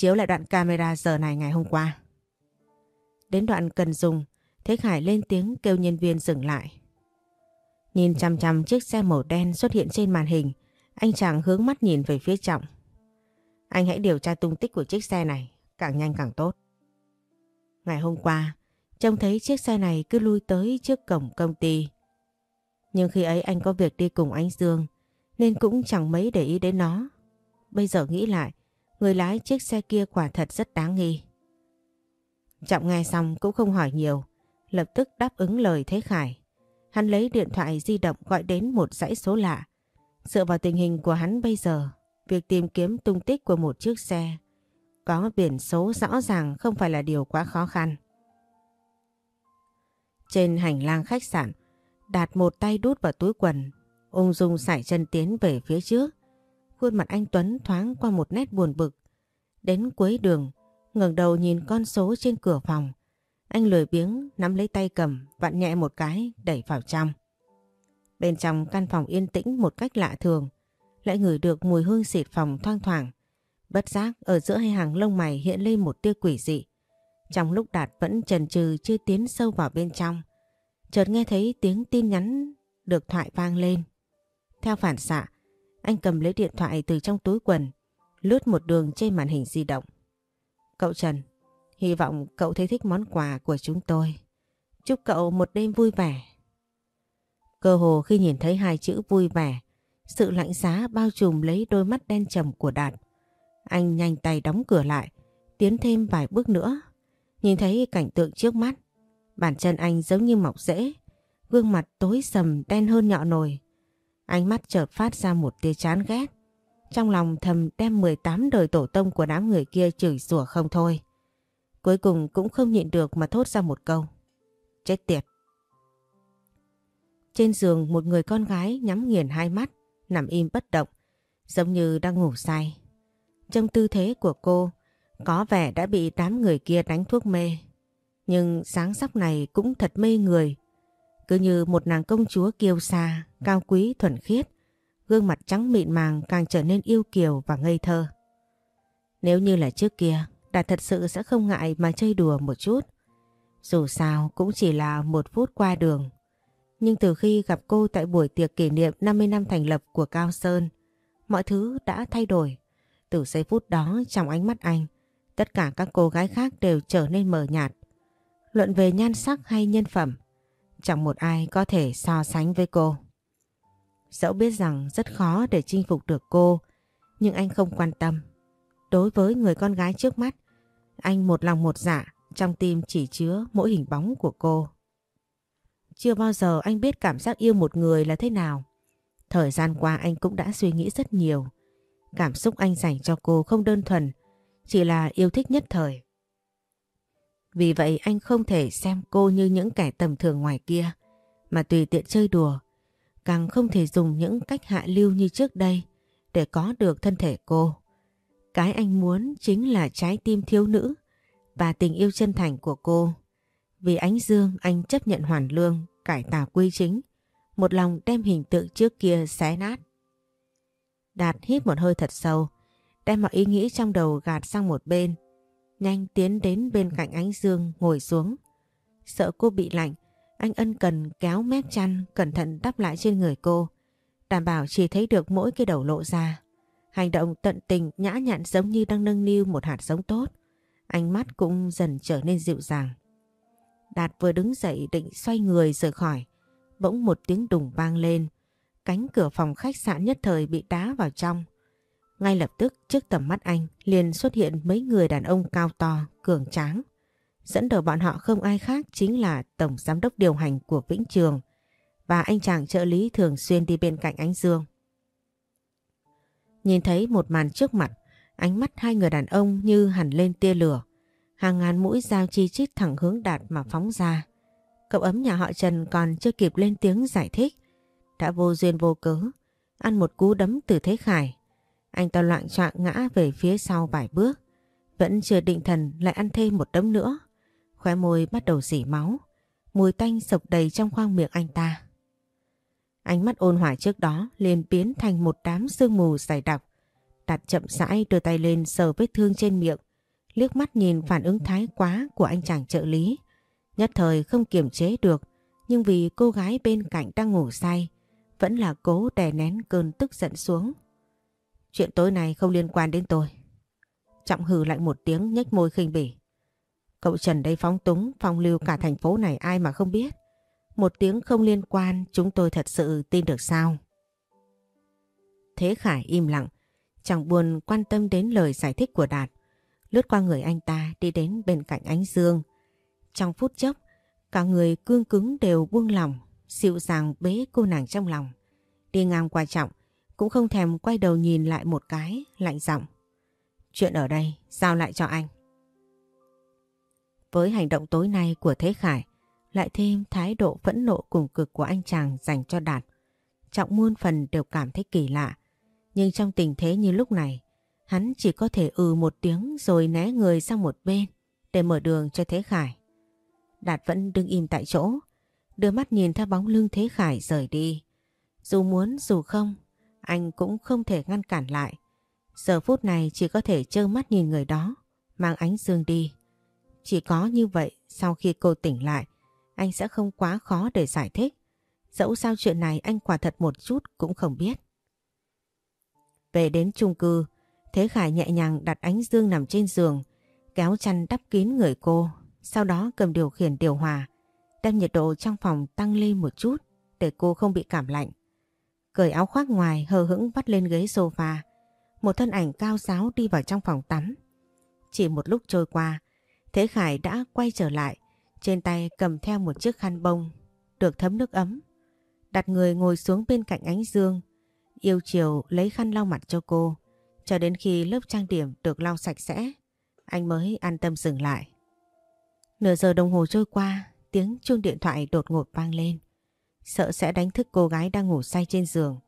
Chiếu lại đoạn camera giờ này ngày hôm qua. Đến đoạn cần dùng, Thế Khải lên tiếng kêu nhân viên dừng lại. Nhìn chăm chăm chiếc xe màu đen xuất hiện trên màn hình, anh chàng hướng mắt nhìn về phía Trọng. Anh hãy điều tra tung tích của chiếc xe này, càng nhanh càng tốt. Ngày hôm qua, trông thấy chiếc xe này cứ lui tới trước cổng công ty. Nhưng khi ấy anh có việc đi cùng anh Dương, nên cũng chẳng mấy để ý đến nó. Bây giờ nghĩ lại, người lái chiếc xe kia quả thật rất đáng nghi. Trọng nghe xong cũng không hỏi nhiều, lập tức đáp ứng lời Thế Khải. Hắn lấy điện thoại di động gọi đến một dãy số lạ. Dựa vào tình hình của hắn bây giờ, việc tìm kiếm tung tích của một chiếc xe có biển số rõ ràng không phải là điều quá khó khăn. Trên hành lang khách sạn, Đạt một tay đút vào túi quần, ung dung sải chân tiến về phía trước. Khuôn mặt anh Tuấn thoáng qua một nét buồn bực. Đến cuối đường, ngẩng đầu nhìn con số trên cửa phòng. Anh lười biếng nắm lấy tay cầm, vặn nhẹ một cái, đẩy vào trong. Bên trong căn phòng yên tĩnh một cách lạ thường, lại ngửi được mùi hương xịt phòng thoang thoảng. Bất giác ở giữa hai hàng lông mày hiện lên một tia quỷ dị. Trong lúc Đạt vẫn chần chừ chưa tiến sâu vào bên trong, chợt nghe thấy tiếng tin nhắn được thoại vang lên. Theo phản xạ, anh cầm lấy điện thoại từ trong túi quần, lướt một đường trên màn hình di động. Cậu Trần, hy vọng cậu thấy thích món quà của chúng tôi. Chúc cậu một đêm vui vẻ. Cơ hồ khi nhìn thấy hai chữ vui vẻ, sự lạnh giá bao trùm lấy đôi mắt đen trầm của Đạt. Anh nhanh tay đóng cửa lại, tiến thêm vài bước nữa. Nhìn thấy cảnh tượng trước mắt, bàn chân anh giống như mọc rễ, gương mặt tối sầm đen hơn nhọ nồi. Ánh mắt chợt phát ra một tia chán ghét. Trong lòng thầm đem 18 đời tổ tông của đám người kia chửi rủa không thôi. Cuối cùng cũng không nhịn được mà thốt ra một câu. Chết tiệt. Trên giường một người con gái nhắm nghiền hai mắt, nằm im bất động, giống như đang ngủ say. Trong tư thế của cô, có vẻ đã bị đám người kia đánh thuốc mê. Nhưng sáng sắp này cũng thật mê người. Cứ như một nàng công chúa kiêu sa, cao quý thuần khiết, gương mặt trắng mịn màng càng trở nên yêu kiều và ngây thơ. Nếu như là trước kia, Đạt thật sự sẽ không ngại mà chơi đùa một chút. Dù sao cũng chỉ là một phút qua đường. Nhưng từ khi gặp cô tại buổi tiệc kỷ niệm 50 năm thành lập của Cao Sơn, mọi thứ đã thay đổi. Từ giây phút đó trong ánh mắt anh, tất cả các cô gái khác đều trở nên mờ nhạt. Luận về nhan sắc hay nhân phẩm, chẳng một ai có thể so sánh với cô. Dẫu biết rằng rất khó để chinh phục được cô, nhưng anh không quan tâm. Đối với người con gái trước mắt, anh một lòng một dạ, trong tim chỉ chứa mỗi hình bóng của cô. Chưa bao giờ anh biết cảm giác yêu một người là thế nào. Thời gian qua anh cũng đã suy nghĩ rất nhiều. Cảm xúc anh dành cho cô không đơn thuần, chỉ là yêu thích nhất thời. Vì vậy anh không thể xem cô như những kẻ tầm thường ngoài kia, mà tùy tiện chơi đùa. Càng không thể dùng những cách hạ lưu như trước đây để có được thân thể cô. Cái anh muốn chính là trái tim thiếu nữ và tình yêu chân thành của cô. Vì ánh dương anh chấp nhận hoàn lương, cải tà quy chính, một lòng đem hình tượng trước kia xé nát. Đạt hít một hơi thật sâu, đem mọi ý nghĩ trong đầu gạt sang một bên, nhanh tiến đến bên cạnh ánh dương ngồi xuống. Sợ cô bị lạnh, anh ân cần kéo mép chăn cẩn thận đắp lại trên người cô, đảm bảo chỉ thấy được mỗi cái đầu lộ ra. Hành động tận tình nhã nhặn giống như đang nâng niu một hạt giống tốt. Ánh mắt cũng dần trở nên dịu dàng. Đạt vừa đứng dậy định xoay người rời khỏi. Bỗng một tiếng đùng vang lên. Cánh cửa phòng khách sạn nhất thời bị đá vào trong. Ngay lập tức trước tầm mắt anh liền xuất hiện mấy người đàn ông cao to, cường tráng. Dẫn đầu bọn họ không ai khác chính là Tổng Giám đốc điều hành của Vĩnh Trường và anh chàng trợ lý thường xuyên đi bên cạnh anh Dương. Nhìn thấy một màn trước mặt, ánh mắt hai người đàn ông như hẳn lên tia lửa. Hàng ngàn mũi dao chi chít thẳng hướng đạt mà phóng ra. Cậu ấm nhà họ Trần còn chưa kịp lên tiếng giải thích. Đã vô duyên vô cớ, ăn một cú đấm từ Thế Khải. Anh ta loạn trọng ngã về phía sau vài bước. Vẫn chưa định thần lại ăn thêm một đấm nữa. Khóe môi bắt đầu dỉ máu. Mùi tanh sộc đầy trong khoang miệng anh ta. Ánh mắt ôn hòa trước đó liền biến thành một đám sương mù dày đặc. Đặt chậm rãi đưa tay lên sờ vết thương trên miệng. Liếc mắt nhìn phản ứng thái quá của anh chàng trợ lý. Nhất thời không kiềm chế được. Nhưng vì cô gái bên cạnh đang ngủ say. Vẫn là cố đè nén cơn tức giận xuống. Chuyện tối nay không liên quan đến tôi. Trọng hừ lại một tiếng nhếch môi khinh bỉ. Cậu Trần đây phóng túng, phong lưu cả thành phố này ai mà không biết. Một tiếng không liên quan chúng tôi thật sự tin được sao? Thế Khải im lặng, chẳng buồn quan tâm đến lời giải thích của Đạt. Lướt qua người anh ta đi đến bên cạnh ánh dương. Trong phút chốc, cả người cương cứng đều buông lòng, dịu dàng bế cô nàng trong lòng. Đi ngang qua trọng, cũng không thèm quay đầu nhìn lại một cái, lạnh giọng. Chuyện ở đây, giao lại cho anh. Với hành động tối nay của Thế Khải, lại thêm thái độ phẫn nộ cùng cực của anh chàng dành cho Đạt. Trọng muôn phần đều cảm thấy kỳ lạ. Nhưng trong tình thế như lúc này, hắn chỉ có thể ừ một tiếng rồi né người sang một bên để mở đường cho Thế Khải. Đạt vẫn đứng im tại chỗ, đưa mắt nhìn theo bóng lưng Thế Khải rời đi. Dù muốn dù không, anh cũng không thể ngăn cản lại. Giờ phút này chỉ có thể trơ mắt nhìn người đó, mang ánh dương đi. Chỉ có như vậy sau khi cô tỉnh lại, anh sẽ không quá khó để giải thích. Dẫu sao chuyện này anh quả thật một chút cũng không biết. Về đến chung cư, Thế Khải nhẹ nhàng đặt ánh dương nằm trên giường, kéo chăn đắp kín người cô, sau đó cầm điều khiển điều hòa, đem nhiệt độ trong phòng tăng lên một chút để cô không bị cảm lạnh. Cởi áo khoác ngoài hờ hững vắt lên ghế sofa, một thân ảnh cao giáo đi vào trong phòng tắm. Chỉ một lúc trôi qua, Thế Khải đã quay trở lại, trên tay cầm theo một chiếc khăn bông, được thấm nước ấm. Đặt người ngồi xuống bên cạnh ánh dương, yêu chiều lấy khăn lau mặt cho cô, cho đến khi lớp trang điểm được lau sạch sẽ, anh mới an tâm dừng lại. Nửa giờ đồng hồ trôi qua, tiếng chuông điện thoại đột ngột vang lên. Sợ sẽ đánh thức cô gái đang ngủ say trên giường.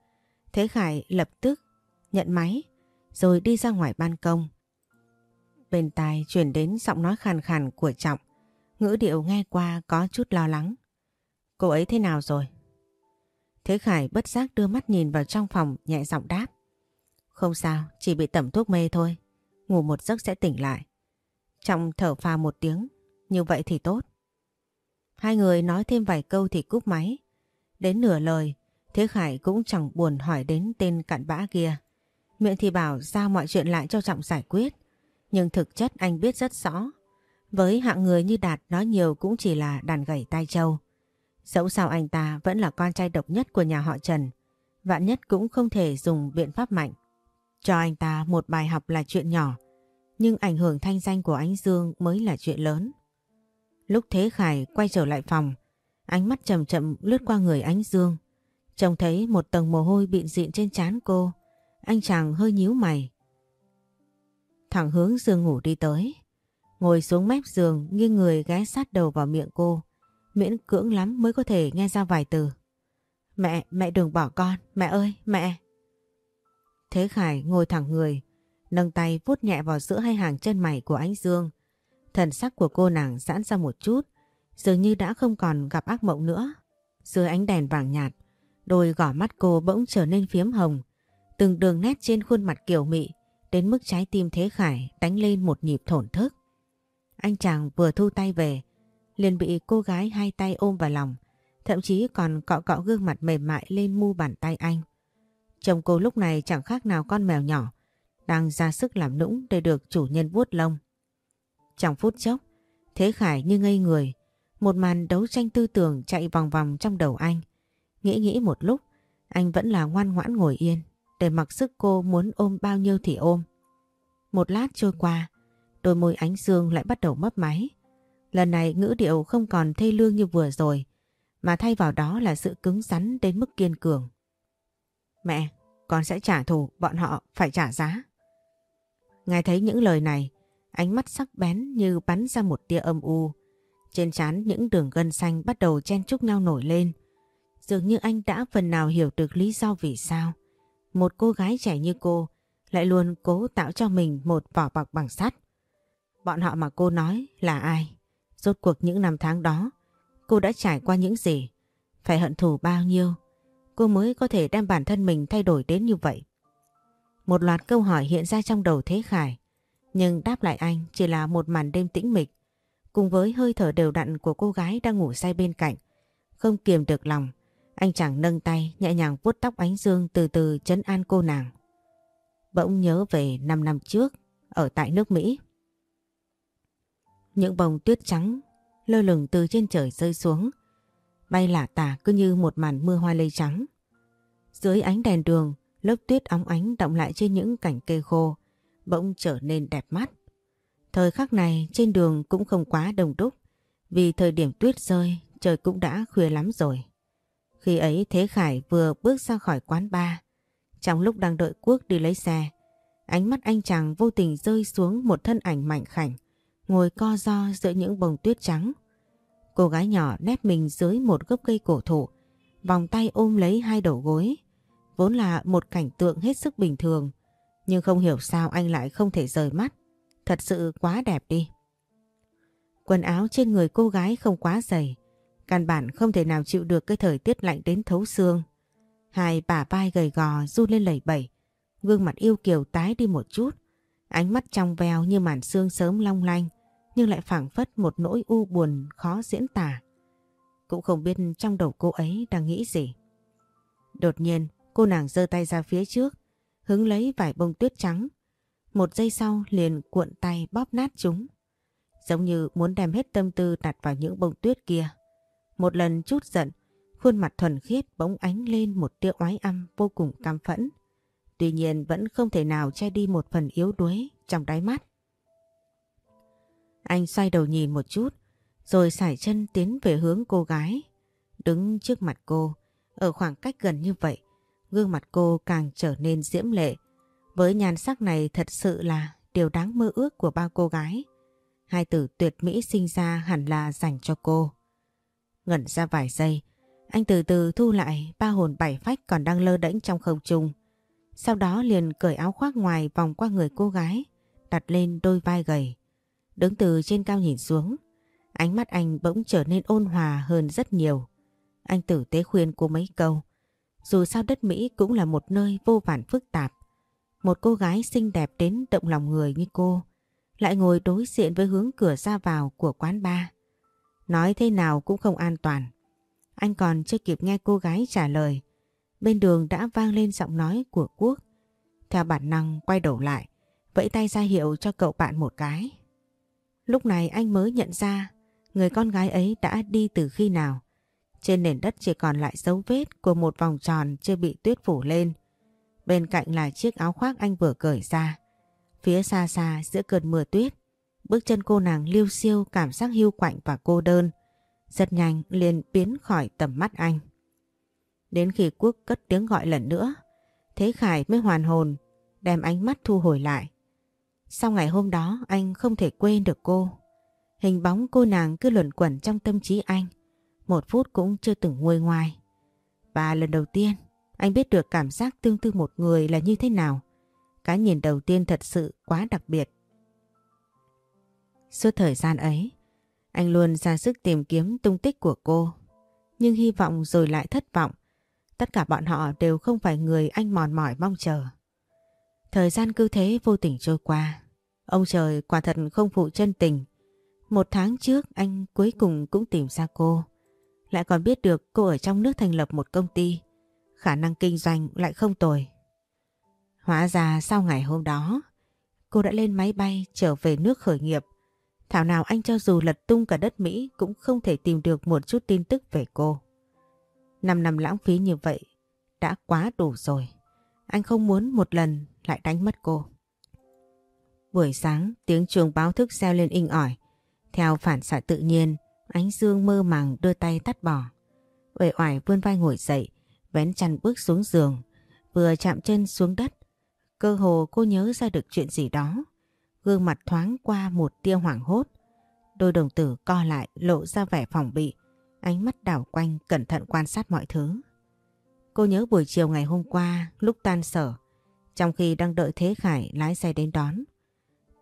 Thế Khải lập tức nhận máy, rồi đi ra ngoài ban công. Bên tai chuyển đến giọng nói khàn khàn của Trọng. Ngữ điệu nghe qua có chút lo lắng. Cô ấy thế nào rồi? Thế Khải bất giác đưa mắt nhìn vào trong phòng nhẹ giọng đáp. Không sao, chỉ bị tẩm thuốc mê thôi. Ngủ một giấc sẽ tỉnh lại. Trọng thở phào một tiếng, như vậy thì tốt. Hai người nói thêm vài câu thì cúp máy. Đến nửa lời, Thế Khải cũng chẳng buồn hỏi đến tên cặn bã kia. Miệng thì bảo giao mọi chuyện lại cho Trọng giải quyết. Nhưng thực chất anh biết rất rõ với hạng người như Đạt nói nhiều cũng chỉ là đàn gầy tai châu. Dẫu sao anh ta vẫn là con trai độc nhất của nhà họ Trần. Vạn nhất cũng không thể dùng biện pháp mạnh. Cho anh ta một bài học là chuyện nhỏ. Nhưng ảnh hưởng thanh danh của anh Dương mới là chuyện lớn. Lúc Thế Khải quay trở lại phòng, ánh mắt chậm chậm lướt qua người ánh Dương. Trông thấy một tầng mồ hôi bịn dịn trên trán cô. Anh chàng hơi nhíu mày. Thẳng hướng giường ngủ đi tới. Ngồi xuống mép giường nghiêng người ghé sát đầu vào miệng cô. Miễn cưỡng lắm mới có thể nghe ra vài từ. Mẹ, mẹ đừng bỏ con, mẹ ơi, mẹ. Thế Khải ngồi thẳng người, nâng tay vuốt nhẹ vào giữa hai hàng chân mày của ánh Dương. Thần sắc của cô nàng giãn ra một chút, dường như đã không còn gặp ác mộng nữa. Dưới ánh đèn vàng nhạt, đôi gỏ mắt cô bỗng trở nên phiếm hồng. Từng đường nét trên khuôn mặt kiểu mị, đến mức trái tim Thế Khải đánh lên một nhịp thổn thức. Anh chàng vừa thu tay về, liền bị cô gái hai tay ôm vào lòng, thậm chí còn cọ cọ gương mặt mềm mại lên mu bàn tay anh. Chồng cô lúc này chẳng khác nào con mèo nhỏ, đang ra sức làm nũng để được chủ nhân vuốt lông. Trong phút chốc, Thế Khải như ngây người, một màn đấu tranh tư tưởng chạy vòng vòng trong đầu anh. Nghĩ nghĩ một lúc, anh vẫn là ngoan ngoãn ngồi yên, để mặc sức cô muốn ôm bao nhiêu thì ôm. Một lát trôi qua, đôi môi ánh dương lại bắt đầu mấp máy. Lần này ngữ điệu không còn thê lương như vừa rồi, mà thay vào đó là sự cứng rắn đến mức kiên cường. Mẹ, con sẽ trả thù, bọn họ phải trả giá. Ngài thấy những lời này, ánh mắt sắc bén như bắn ra một tia âm u. Trên trán những đường gân xanh bắt đầu chen chúc nhau nổi lên. Dường như anh đã phần nào hiểu được lý do vì sao. Một cô gái trẻ như cô lại luôn cố tạo cho mình một vỏ bọc bằng sắt. Bọn họ mà cô nói là ai? Rốt cuộc những năm tháng đó, cô đã trải qua những gì? Phải hận thù bao nhiêu? Cô mới có thể đem bản thân mình thay đổi đến như vậy. Một loạt câu hỏi hiện ra trong đầu Thế Khải. Nhưng đáp lại anh chỉ là một màn đêm tĩnh mịch. Cùng với hơi thở đều đặn của cô gái đang ngủ say bên cạnh. Không kiềm được lòng. Anh chàng nâng tay nhẹ nhàng vuốt tóc ánh dương từ từ chấn an cô nàng. Bỗng nhớ về 5 năm trước ở tại nước Mỹ. Những bông tuyết trắng lơ lửng từ trên trời rơi xuống. Bay lả tả cứ như một màn mưa hoa lây trắng. Dưới ánh đèn đường, lớp tuyết óng ánh động lại trên những cành cây khô, bỗng trở nên đẹp mắt. Thời khắc này trên đường cũng không quá đông đúc, vì thời điểm tuyết rơi trời cũng đã khuya lắm rồi. Khi ấy Thế Khải vừa bước ra khỏi quán bar, trong lúc đang đợi Quốc đi lấy xe, ánh mắt anh chàng vô tình rơi xuống một thân ảnh mạnh khảnh, ngồi co do giữa những bông tuyết trắng. Cô gái nhỏ nép mình dưới một gốc cây cổ thụ, vòng tay ôm lấy hai đầu gối. Vốn là một cảnh tượng hết sức bình thường, nhưng không hiểu sao anh lại không thể rời mắt. Thật sự quá đẹp đi. Quần áo trên người cô gái không quá dày, căn bản không thể nào chịu được cái thời tiết lạnh đến thấu xương. Hai bà vai gầy gò run lên lẩy bẩy, gương mặt yêu kiều tái đi một chút, ánh mắt trong veo như màn sương sớm long lanh, nhưng lại phảng phất một nỗi u buồn khó diễn tả. Cũng không biết trong đầu cô ấy đang nghĩ gì. Đột nhiên, cô nàng giơ tay ra phía trước, hứng lấy vài bông tuyết trắng. Một giây sau liền cuộn tay bóp nát chúng. Giống như muốn đem hết tâm tư đặt vào những bông tuyết kia. Một lần chút giận, khuôn mặt thuần khiết bỗng ánh lên một tia oái âm vô cùng cam phẫn. Tuy nhiên vẫn không thể nào che đi một phần yếu đuối trong đáy mắt. Anh xoay đầu nhìn một chút, rồi sải chân tiến về hướng cô gái. Đứng trước mặt cô, ở khoảng cách gần như vậy, gương mặt cô càng trở nên diễm lệ. Với nhan sắc này thật sự là điều đáng mơ ước của bao cô gái. Hai từ tuyệt mỹ sinh ra hẳn là dành cho cô. Ngẩn ra vài giây, anh từ từ thu lại ba hồn bảy phách còn đang lơ đễnh trong không trung. Sau đó liền cởi áo khoác ngoài vòng qua người cô gái, đặt lên đôi vai gầy. Đứng từ trên cao nhìn xuống, ánh mắt anh bỗng trở nên ôn hòa hơn rất nhiều. Anh tử tế khuyên cô mấy câu. Dù sao đất Mỹ cũng là một nơi vô vàn phức tạp. Một cô gái xinh đẹp đến động lòng người như cô lại ngồi đối diện với hướng cửa ra vào của quán bar. Nói thế nào cũng không an toàn. Anh còn chưa kịp nghe cô gái trả lời. Bên đường đã vang lên giọng nói của Quốc. Theo bản năng quay đầu lại, vẫy tay ra hiệu cho cậu bạn một cái. Lúc này anh mới nhận ra người con gái ấy đã đi từ khi nào. Trên nền đất chỉ còn lại dấu vết của một vòng tròn chưa bị tuyết phủ lên. Bên cạnh là chiếc áo khoác anh vừa cởi ra. Phía xa xa giữa cơn mưa tuyết, bước chân cô nàng liêu siêu cảm giác hưu quạnh và cô đơn. Rất nhanh liền biến khỏi tầm mắt anh. Đến khi Quốc cất tiếng gọi lần nữa, Thế Khải mới hoàn hồn, đem ánh mắt thu hồi lại. Sau ngày hôm đó anh không thể quên được cô. Hình bóng cô nàng cứ luẩn quẩn trong tâm trí anh. Một phút cũng chưa từng nguôi ngoài. Và lần đầu tiên anh biết được cảm giác tương tư một người là như thế nào. Cái nhìn đầu tiên thật sự quá đặc biệt. Suốt thời gian ấy, anh luôn ra sức tìm kiếm tung tích của cô. Nhưng hy vọng rồi lại thất vọng. Tất cả bọn họ đều không phải người anh mòn mỏi mong chờ. Thời gian cứ thế vô tình trôi qua. Ông trời quả thật không phụ chân tình. Một tháng trước anh cuối cùng cũng tìm ra cô. Lại còn biết được cô ở trong nước thành lập một công ty. Khả năng kinh doanh lại không tồi. Hóa ra sau ngày hôm đó, cô đã lên máy bay trở về nước khởi nghiệp. Thảo nào anh cho dù lật tung cả đất Mỹ cũng không thể tìm được một chút tin tức về cô. Năm năm lãng phí như vậy đã quá đủ rồi. Anh không muốn một lần lại đánh mất cô. Buổi sáng tiếng chuông báo thức reo lên inh ỏi. Theo phản xạ tự nhiên, ánh dương mơ màng đưa tay tắt bỏ. Uể oải vươn vai ngồi dậy, vén chăn bước xuống giường. Vừa chạm chân xuống đất, cơ hồ cô nhớ ra được chuyện gì đó. Gương mặt thoáng qua một tia hoảng hốt. Đôi đồng tử co lại lộ ra vẻ phòng bị, ánh mắt đảo quanh cẩn thận quan sát mọi thứ. Cô nhớ buổi chiều ngày hôm qua lúc tan sở, trong khi đang đợi Thế Khải lái xe đến đón.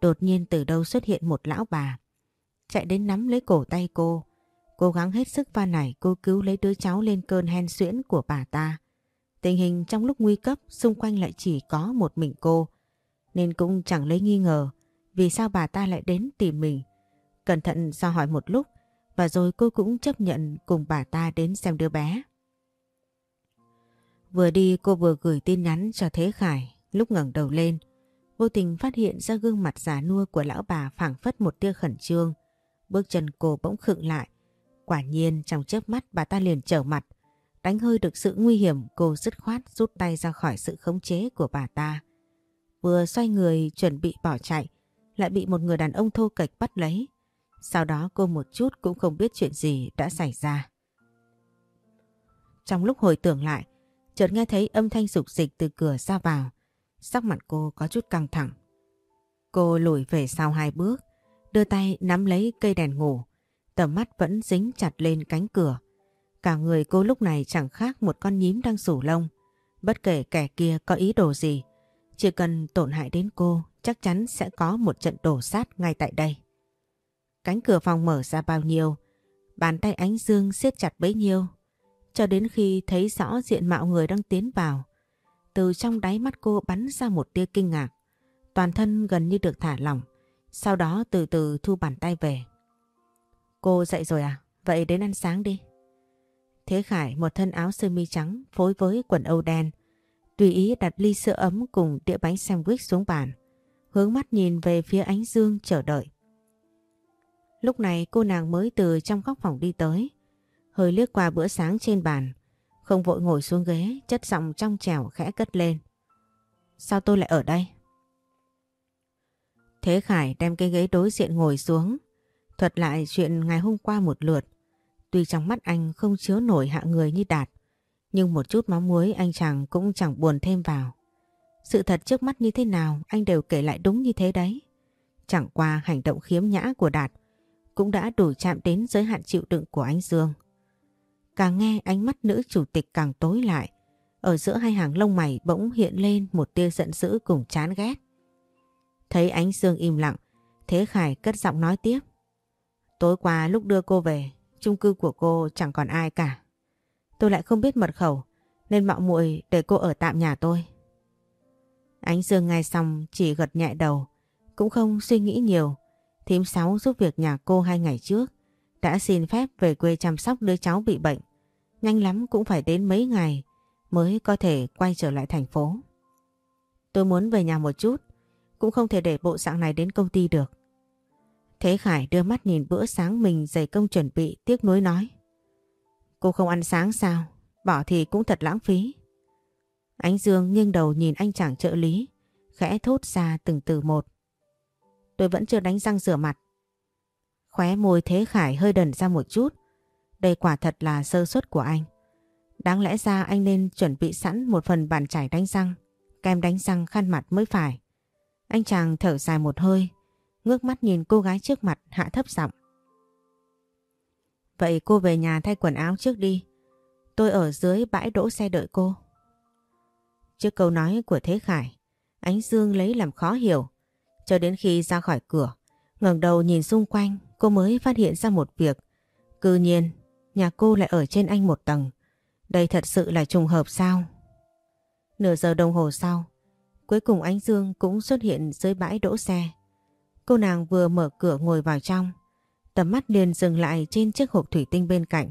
Đột nhiên từ đâu xuất hiện một lão bà. Chạy đến nắm lấy cổ tay cô. Cố gắng hết sức van nảy cô cứu lấy đứa cháu lên cơn hen suyễn của bà ta. Tình hình trong lúc nguy cấp, xung quanh lại chỉ có một mình cô. Nên cũng chẳng lấy nghi ngờ vì sao bà ta lại đến tìm mình. Cẩn thận do hỏi một lúc, và rồi cô cũng chấp nhận cùng bà ta đến xem đứa bé. Vừa đi, cô vừa gửi tin nhắn cho Thế Khải lúc ngẩng đầu lên. Vô tình phát hiện ra gương mặt già nua của lão bà phảng phất một tia khẩn trương. Bước chân cô bỗng khựng lại. Quả nhiên trong chớp mắt bà ta liền trở mặt. Đánh hơi được sự nguy hiểm cô dứt khoát rút tay ra khỏi sự khống chế của bà ta. Vừa xoay người chuẩn bị bỏ chạy lại bị một người đàn ông thô kệch bắt lấy. Sau đó cô một chút cũng không biết chuyện gì đã xảy ra. Trong lúc hồi tưởng lại, chợt nghe thấy âm thanh rục dịch từ cửa ra vào. Sắc mặt cô có chút căng thẳng. Cô lùi về sau hai bước, đưa tay nắm lấy cây đèn ngủ. Tầm mắt vẫn dính chặt lên cánh cửa. Cả người cô lúc này chẳng khác một con nhím đang sủ lông. Bất kể kẻ kia có ý đồ gì, chỉ cần tổn hại đến cô chắc chắn sẽ có một trận đổ sát ngay tại đây. Cánh cửa phòng mở ra bao nhiêu, bàn tay ánh dương siết chặt bấy nhiêu, cho đến khi thấy rõ diện mạo người đang tiến vào. Từ trong đáy mắt cô bắn ra một tia kinh ngạc, toàn thân gần như được thả lỏng, sau đó từ từ thu bàn tay về. Cô dậy rồi à? Vậy đến ăn sáng đi. Thế Khải một thân áo sơ mi trắng phối với quần âu đen, tùy ý đặt ly sữa ấm cùng đĩa bánh sandwich xuống bàn, hướng mắt nhìn về phía ánh dương chờ đợi. Lúc này cô nàng mới từ trong góc phòng đi tới, hơi liếc qua bữa sáng trên bàn, không vội ngồi xuống ghế, chất giọng trong trẻo khẽ cất lên. Sao tôi lại ở đây? Thế Khải đem cái ghế đối diện ngồi xuống, thuật lại chuyện ngày hôm qua một lượt. Tuy trong mắt anh không chứa nổi hạ người như Đạt, nhưng một chút máu muối anh chàng cũng chẳng buồn thêm vào. Sự thật trước mắt như thế nào anh đều kể lại đúng như thế đấy. Chẳng qua hành động khiếm nhã của Đạt cũng đã đủ chạm đến giới hạn chịu đựng của anh Dương. Càng nghe ánh mắt nữ chủ tịch càng tối lại. Ở giữa hai hàng lông mày bỗng hiện lên một tia giận dữ cùng chán ghét. Thấy ánh Dương im lặng, Thế Khải cất giọng nói tiếp. Tối qua lúc đưa cô về, chung cư của cô chẳng còn ai cả. Tôi lại không biết mật khẩu, nên mạo muội để cô ở tạm nhà tôi. Ánh Dương nghe xong chỉ gật nhẹ đầu, cũng không suy nghĩ nhiều. Thím Sáu giúp việc nhà cô hai ngày trước, đã xin phép về quê chăm sóc đứa cháu bị bệnh. Nhanh lắm cũng phải đến mấy ngày mới có thể quay trở lại thành phố. Tôi muốn về nhà một chút, cũng không thể để bộ dạng này đến công ty được. Thế Khải đưa mắt nhìn bữa sáng mình dày công chuẩn bị tiếc nuối nói. Cô không ăn sáng sao? Bỏ thì cũng thật lãng phí. Ánh Dương nghiêng đầu nhìn anh chàng trợ lý, khẽ thốt ra từng từ một. Tôi vẫn chưa đánh răng rửa mặt. Khóe môi Thế Khải hơi đần ra một chút. Đây quả thật là sơ suất của anh. Đáng lẽ ra anh nên chuẩn bị sẵn một phần bàn chải đánh răng, kem đánh răng khăn mặt mới phải. Anh chàng thở dài một hơi, ngước mắt nhìn cô gái trước mặt hạ thấp giọng. Vậy cô về nhà thay quần áo trước đi. Tôi ở dưới bãi đỗ xe đợi cô. Trước câu nói của Thế Khải, Ánh Dương lấy làm khó hiểu. Cho đến khi ra khỏi cửa, ngẩng đầu nhìn xung quanh, cô mới phát hiện ra một việc. Cư nhiên, nhà cô lại ở trên anh một tầng. Đây thật sự là trùng hợp sao? Nửa giờ đồng hồ sau, cuối cùng Ánh Dương cũng xuất hiện dưới bãi đỗ xe. Cô nàng vừa mở cửa ngồi vào trong, tầm mắt liền dừng lại trên chiếc hộp thủy tinh bên cạnh.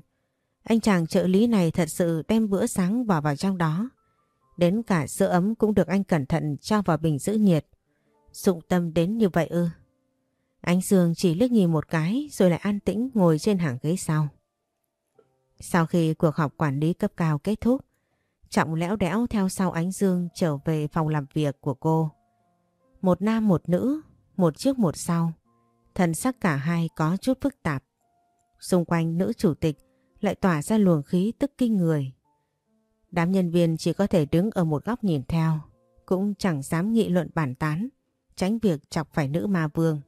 Anh chàng trợ lý này thật sự đem bữa sáng vào vào trong đó. Đến cả sữa ấm cũng được anh cẩn thận cho vào bình giữ nhiệt. Dụng tâm đến như vậy ư. Anh Dương chỉ liếc nhìn một cái rồi lại an tĩnh ngồi trên hàng ghế sau. Sau khi cuộc họp quản lý cấp cao kết thúc, Trọng lẽo đẽo theo sau ánh Dương trở về phòng làm việc của cô. Một nam một nữ, một trước một sau. Thần sắc cả hai có chút phức tạp. Xung quanh nữ chủ tịch lại tỏa ra luồng khí tức kinh người. Đám nhân viên chỉ có thể đứng ở một góc nhìn theo, cũng chẳng dám nghị luận bản tán, tránh việc chọc phải nữ ma vương.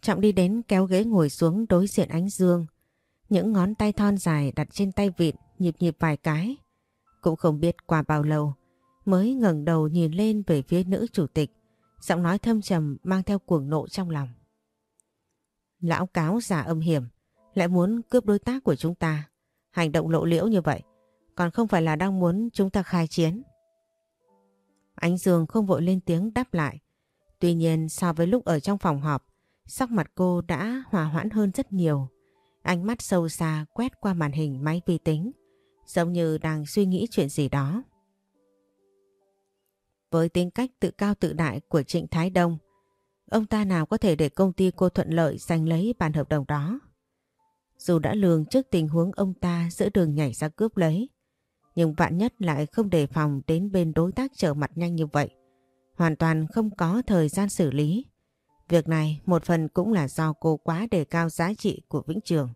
Trọng đi đến kéo ghế ngồi xuống đối diện ánh dương. Những ngón tay thon dài đặt trên tay vịt nhịp nhịp vài cái. Cũng không biết qua bao lâu mới ngẩng đầu nhìn lên về phía nữ chủ tịch. Giọng nói thâm trầm mang theo cuồng nộ trong lòng. Lão cáo giả âm hiểm, lại muốn cướp đối tác của chúng ta. Hành động lộ liễu như vậy, còn không phải là đang muốn chúng ta khai chiến. Ánh Dương không vội lên tiếng đáp lại. Tuy nhiên, so với lúc ở trong phòng họp, sắc mặt cô đã hòa hoãn hơn rất nhiều. Ánh mắt sâu xa quét qua màn hình máy vi tính, giống như đang suy nghĩ chuyện gì đó. Với tính cách tự cao tự đại của Trịnh Thái Đông, ông ta nào có thể để công ty cô thuận lợi giành lấy bản hợp đồng đó. Dù đã lường trước tình huống ông ta giữa đường nhảy ra cướp lấy, nhưng vạn nhất lại không đề phòng đến bên đối tác trở mặt nhanh như vậy. Hoàn toàn không có thời gian xử lý. Việc này một phần cũng là do cô quá đề cao giá trị của Vĩnh Trường.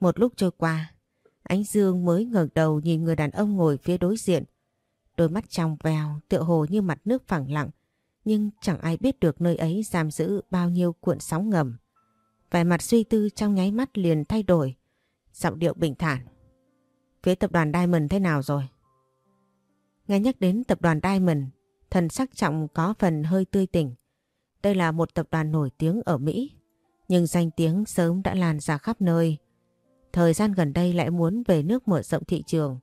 Một lúc trôi qua, Ánh Dương mới ngẩng đầu nhìn người đàn ông ngồi phía đối diện. Đôi mắt trong veo tựa hồ như mặt nước phẳng lặng, nhưng chẳng ai biết được nơi ấy giam giữ bao nhiêu cuộn sóng ngầm. Vẻ mặt suy tư trong nháy mắt liền thay đổi, giọng điệu bình thản. Phía tập đoàn Diamond thế nào rồi? Nghe nhắc đến tập đoàn Diamond, thần sắc trọng có phần hơi tươi tỉnh. Đây là một tập đoàn nổi tiếng ở Mỹ, nhưng danh tiếng sớm đã lan ra khắp nơi. Thời gian gần đây lại muốn về nước mở rộng thị trường.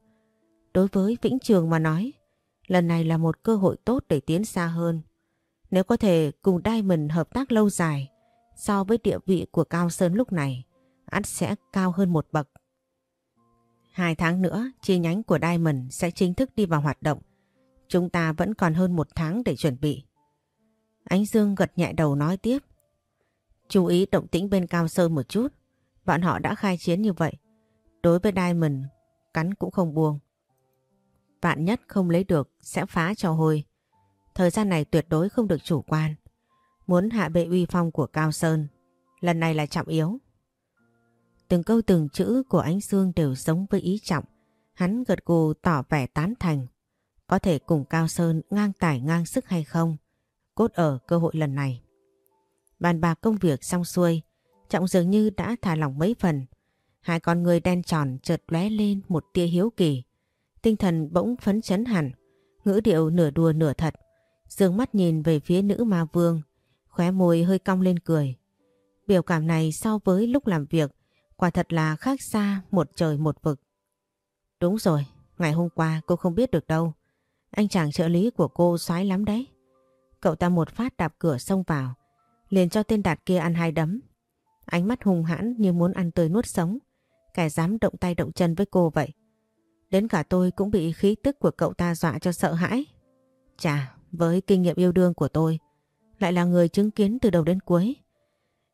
Đối với Vĩnh Trường mà nói, lần này là một cơ hội tốt để tiến xa hơn. Nếu có thể cùng Diamond hợp tác lâu dài, so với địa vị của Cao Sơn lúc này, ắt sẽ cao hơn một bậc. Hai tháng nữa, chi nhánh của Diamond sẽ chính thức đi vào hoạt động. Chúng ta vẫn còn hơn một tháng để chuẩn bị. Ánh Dương gật nhẹ đầu nói tiếp. Chú ý động tĩnh bên Cao Sơn một chút. Bọn họ đã khai chiến như vậy. Đối với Diamond, cắn cũng không buông. Vạn nhất không lấy được sẽ phá cho hôi Thời gian này tuyệt đối không được chủ quan. Muốn hạ bệ uy phong của Cao Sơn, lần này là trọng yếu. Từng câu từng chữ của ánh Dương đều giống với ý trọng. Hắn gật gù tỏ vẻ tán thành. Có thể cùng Cao Sơn ngang tải ngang sức hay không? Cốt ở cơ hội lần này. Bàn bạc công việc xong xuôi, Trọng dường như đã thả lỏng mấy phần. Hai con người đen tròn chợt lóe lên một tia hiếu kỳ. Tinh thần bỗng phấn chấn hẳn, ngữ điệu nửa đùa nửa thật. Dương mắt nhìn về phía nữ ma vương, khóe môi hơi cong lên cười. Biểu cảm này so với lúc làm việc, quả thật là khác xa một trời một vực. Đúng rồi, ngày hôm qua cô không biết được đâu. Anh chàng trợ lý của cô xoái lắm đấy. Cậu ta một phát đạp cửa xông vào, liền cho tên đạt kia ăn hai đấm. Ánh mắt hung hãn như muốn ăn tươi nuốt sống. Kẻ dám động tay động chân với cô vậy. Đến cả tôi cũng bị khí tức của cậu ta dọa cho sợ hãi. Chà, với kinh nghiệm yêu đương của tôi, lại là người chứng kiến từ đầu đến cuối.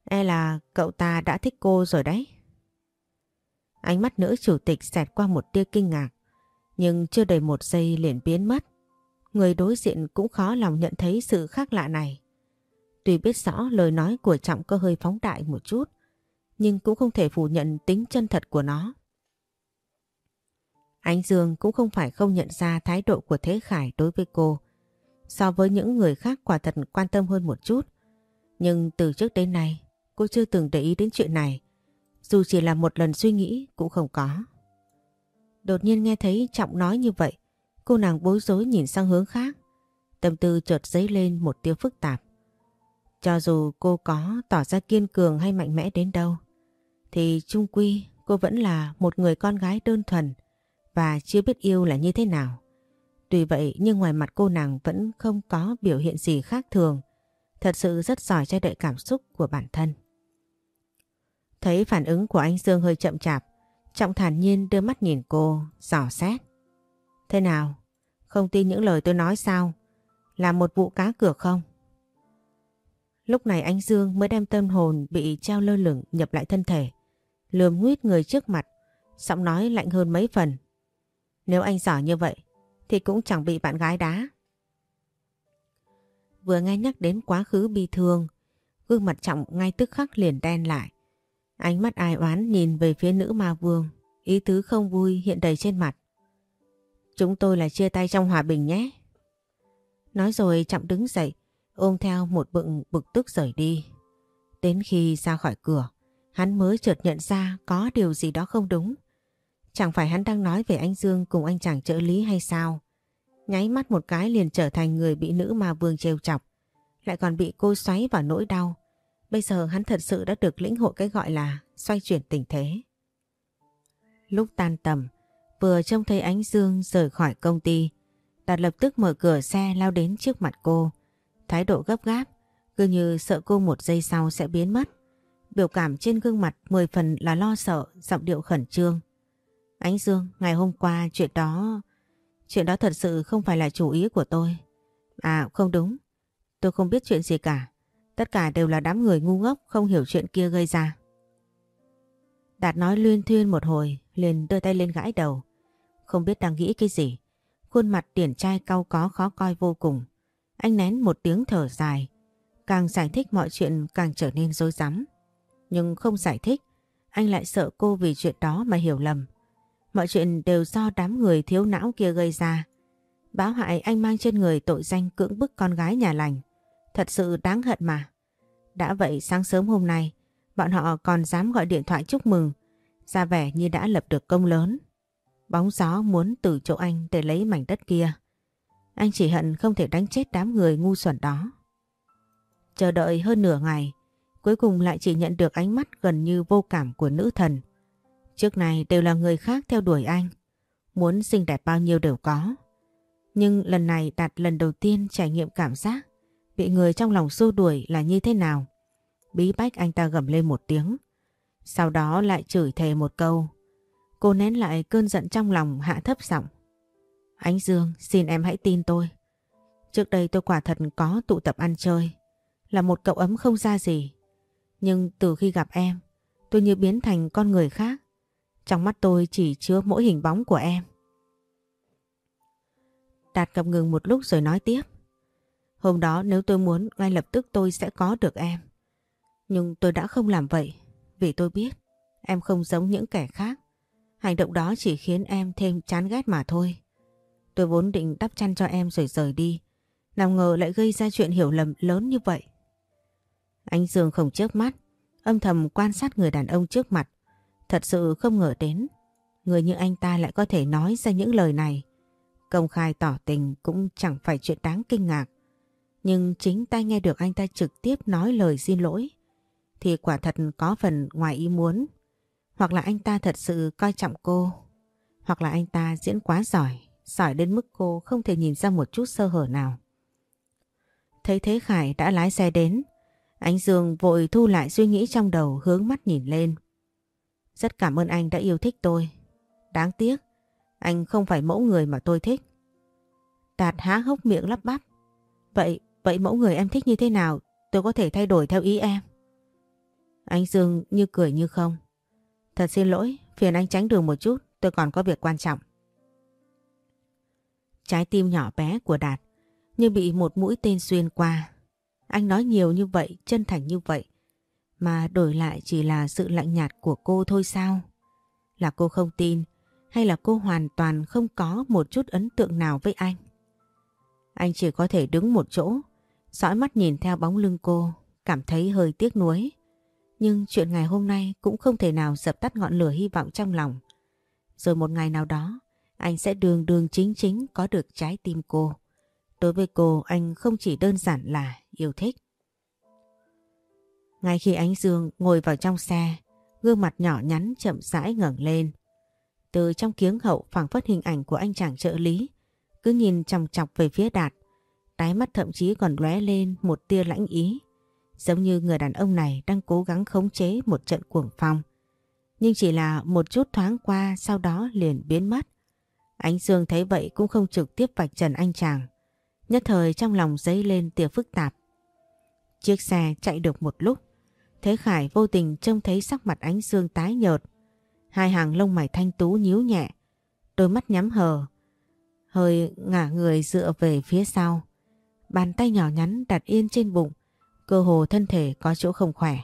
E là cậu ta đã thích cô rồi đấy. Ánh mắt nữ chủ tịch xẹt qua một tia kinh ngạc, nhưng chưa đầy một giây liền biến mất. Người đối diện cũng khó lòng nhận thấy sự khác lạ này. Tuy biết rõ lời nói của Trọng có hơi phóng đại một chút, nhưng cũng không thể phủ nhận tính chân thật của nó. Ánh Dương cũng không phải không nhận ra thái độ của Thế Khải đối với cô. So với những người khác quả thật quan tâm hơn một chút. Nhưng từ trước đến nay, cô chưa từng để ý đến chuyện này. Dù chỉ là một lần suy nghĩ cũng không có. Đột nhiên nghe thấy Trọng nói như vậy, Cô nàng bối rối nhìn sang hướng khác. Tâm tư chợt dấy lên một tiêu phức tạp. Cho dù cô có tỏ ra kiên cường hay mạnh mẽ đến đâu, thì trung quy cô vẫn là một người con gái đơn thuần và chưa biết yêu là như thế nào. Tuy vậy nhưng ngoài mặt cô nàng vẫn không có biểu hiện gì khác thường, thật sự rất giỏi che đậy cảm xúc của bản thân. Thấy phản ứng của anh Dương hơi chậm chạp, Trọng thản nhiên đưa mắt nhìn cô, dò xét. Thế nào? Không tin những lời tôi nói sao? Là một vụ cá cược không? Lúc này anh Dương mới đem tâm hồn bị treo lơ lửng nhập lại thân thể. Lườm nguyết người trước mặt, giọng nói lạnh hơn mấy phần. Nếu anh giỏi như vậy, thì cũng chẳng bị bạn gái đá. Vừa nghe nhắc đến quá khứ bi thương, gương mặt trọng ngay tức khắc liền đen lại. Ánh mắt ai oán nhìn về phía nữ ma vương, ý tứ không vui hiện đầy trên mặt. Chúng tôi là chia tay trong hòa bình nhé. Nói rồi trọng đứng dậy, ôm theo một bựng bực tức rời đi. Đến khi ra khỏi cửa, hắn mới chợt nhận ra có điều gì đó không đúng. Chẳng phải hắn đang nói về anh Dương cùng anh chàng trợ lý hay sao? Nháy mắt một cái liền trở thành người bị nữ ma vương trêu chọc. Lại còn bị cô xoáy vào nỗi đau. Bây giờ hắn thật sự đã được lĩnh hội cái gọi là xoay chuyển tình thế. Lúc tan tầm, vừa trông thấy ánh dương rời khỏi công ty, Đạt lập tức mở cửa xe lao đến trước mặt cô. Thái độ gấp gáp, cứ như sợ cô một giây sau sẽ biến mất. Biểu cảm trên gương mặt mười phần là lo sợ, giọng điệu khẩn trương. Ánh Dương, ngày hôm qua chuyện đó... Chuyện đó thật sự không phải là chủ ý của tôi. À không đúng, tôi không biết chuyện gì cả. Tất cả đều là đám người ngu ngốc không hiểu chuyện kia gây ra. Đạt nói luyên thuyên một hồi, liền đưa tay lên gãi đầu. Không biết đang nghĩ cái gì. Khuôn mặt điển trai cau có khó coi vô cùng. Anh nén một tiếng thở dài. Càng giải thích mọi chuyện càng trở nên rối rắm. Nhưng không giải thích, anh lại sợ cô vì chuyện đó mà hiểu lầm. Mọi chuyện đều do đám người thiếu não kia gây ra. Báo hại anh mang trên người tội danh cưỡng bức con gái nhà lành. Thật sự đáng hận mà. Đã vậy sáng sớm hôm nay, bọn họ còn dám gọi điện thoại chúc mừng, ra vẻ như đã lập được công lớn. Bóng gió muốn từ chỗ anh để lấy mảnh đất kia. Anh chỉ hận không thể đánh chết đám người ngu xuẩn đó. Chờ đợi hơn nửa ngày, cuối cùng lại chỉ nhận được ánh mắt gần như vô cảm của nữ thần. Trước này đều là người khác theo đuổi anh, muốn xinh đẹp bao nhiêu đều có. Nhưng lần này Đạt lần đầu tiên trải nghiệm cảm giác bị người trong lòng xô đuổi là như thế nào. Bí bách anh ta gầm lên một tiếng. Sau đó lại chửi thề một câu. Cô nén lại cơn giận trong lòng hạ thấp giọng. Ánh Dương, xin em hãy tin tôi. Trước đây tôi quả thật có tụ tập ăn chơi. Là một cậu ấm không ra gì. Nhưng từ khi gặp em, tôi như biến thành con người khác. Trong mắt tôi chỉ chứa mỗi hình bóng của em. Đạt gặp ngừng một lúc rồi nói tiếp. Hôm đó nếu tôi muốn ngay lập tức tôi sẽ có được em. Nhưng tôi đã không làm vậy vì tôi biết em không giống những kẻ khác. Hành động đó chỉ khiến em thêm chán ghét mà thôi. Tôi vốn định đắp chăn cho em rồi rời đi. Nào ngờ lại gây ra chuyện hiểu lầm lớn như vậy. Anh Dương không chớp mắt, âm thầm quan sát người đàn ông trước mặt. Thật sự không ngờ đến, người như anh ta lại có thể nói ra những lời này. Công khai tỏ tình cũng chẳng phải chuyện đáng kinh ngạc. Nhưng chính tay nghe được anh ta trực tiếp nói lời xin lỗi thì quả thật có phần ngoài ý muốn. Hoặc là anh ta thật sự coi trọng cô, hoặc là anh ta diễn quá giỏi, giỏi đến mức cô không thể nhìn ra một chút sơ hở nào. Thấy Thế Khải đã lái xe đến, anh Dương vội thu lại suy nghĩ trong đầu hướng mắt nhìn lên. Rất cảm ơn anh đã yêu thích tôi. Đáng tiếc, anh không phải mẫu người mà tôi thích. Đạt há hốc miệng lắp bắp. Vậy Vậy mẫu người em thích như thế nào tôi có thể thay đổi theo ý em? Anh Dương như cười như không. Thật xin lỗi, phiền anh tránh đường một chút, tôi còn có việc quan trọng. Trái tim nhỏ bé của Đạt như bị một mũi tên xuyên qua. Anh nói nhiều như vậy, chân thành như vậy, mà đổi lại chỉ là sự lạnh nhạt của cô thôi sao? Là cô không tin hay là cô hoàn toàn không có một chút ấn tượng nào với anh? Anh chỉ có thể đứng một chỗ, Dõi mắt nhìn theo bóng lưng cô, cảm thấy hơi tiếc nuối. Nhưng chuyện ngày hôm nay cũng không thể nào dập tắt ngọn lửa hy vọng trong lòng. Rồi một ngày nào đó, anh sẽ đường đường chính chính có được trái tim cô. Đối với cô anh không chỉ đơn giản là yêu thích. Ngay khi ánh dương ngồi vào trong xe, gương mặt nhỏ nhắn chậm rãi ngẩng lên. Từ trong kiếng hậu phảng phất hình ảnh của anh chàng trợ lý, cứ nhìn chòng chọc về phía Đạt. Đáy mắt thậm chí còn lóe lên một tia lãnh ý, giống như người đàn ông này đang cố gắng khống chế một trận cuồng phong. Nhưng chỉ là một chút thoáng qua sau đó liền biến mất. Ánh Dương thấy vậy cũng không trực tiếp vạch trần anh chàng. Nhất thời trong lòng dấy lên tia phức tạp. Chiếc xe chạy được một lúc. Thế Khải vô tình trông thấy sắc mặt ánh Dương tái nhợt. Hai hàng lông mày thanh tú nhíu nhẹ. Đôi mắt nhắm hờ. Hơi ngả người dựa về phía sau. Bàn tay nhỏ nhắn đặt yên trên bụng. Cơ hồ thân thể có chỗ không khỏe.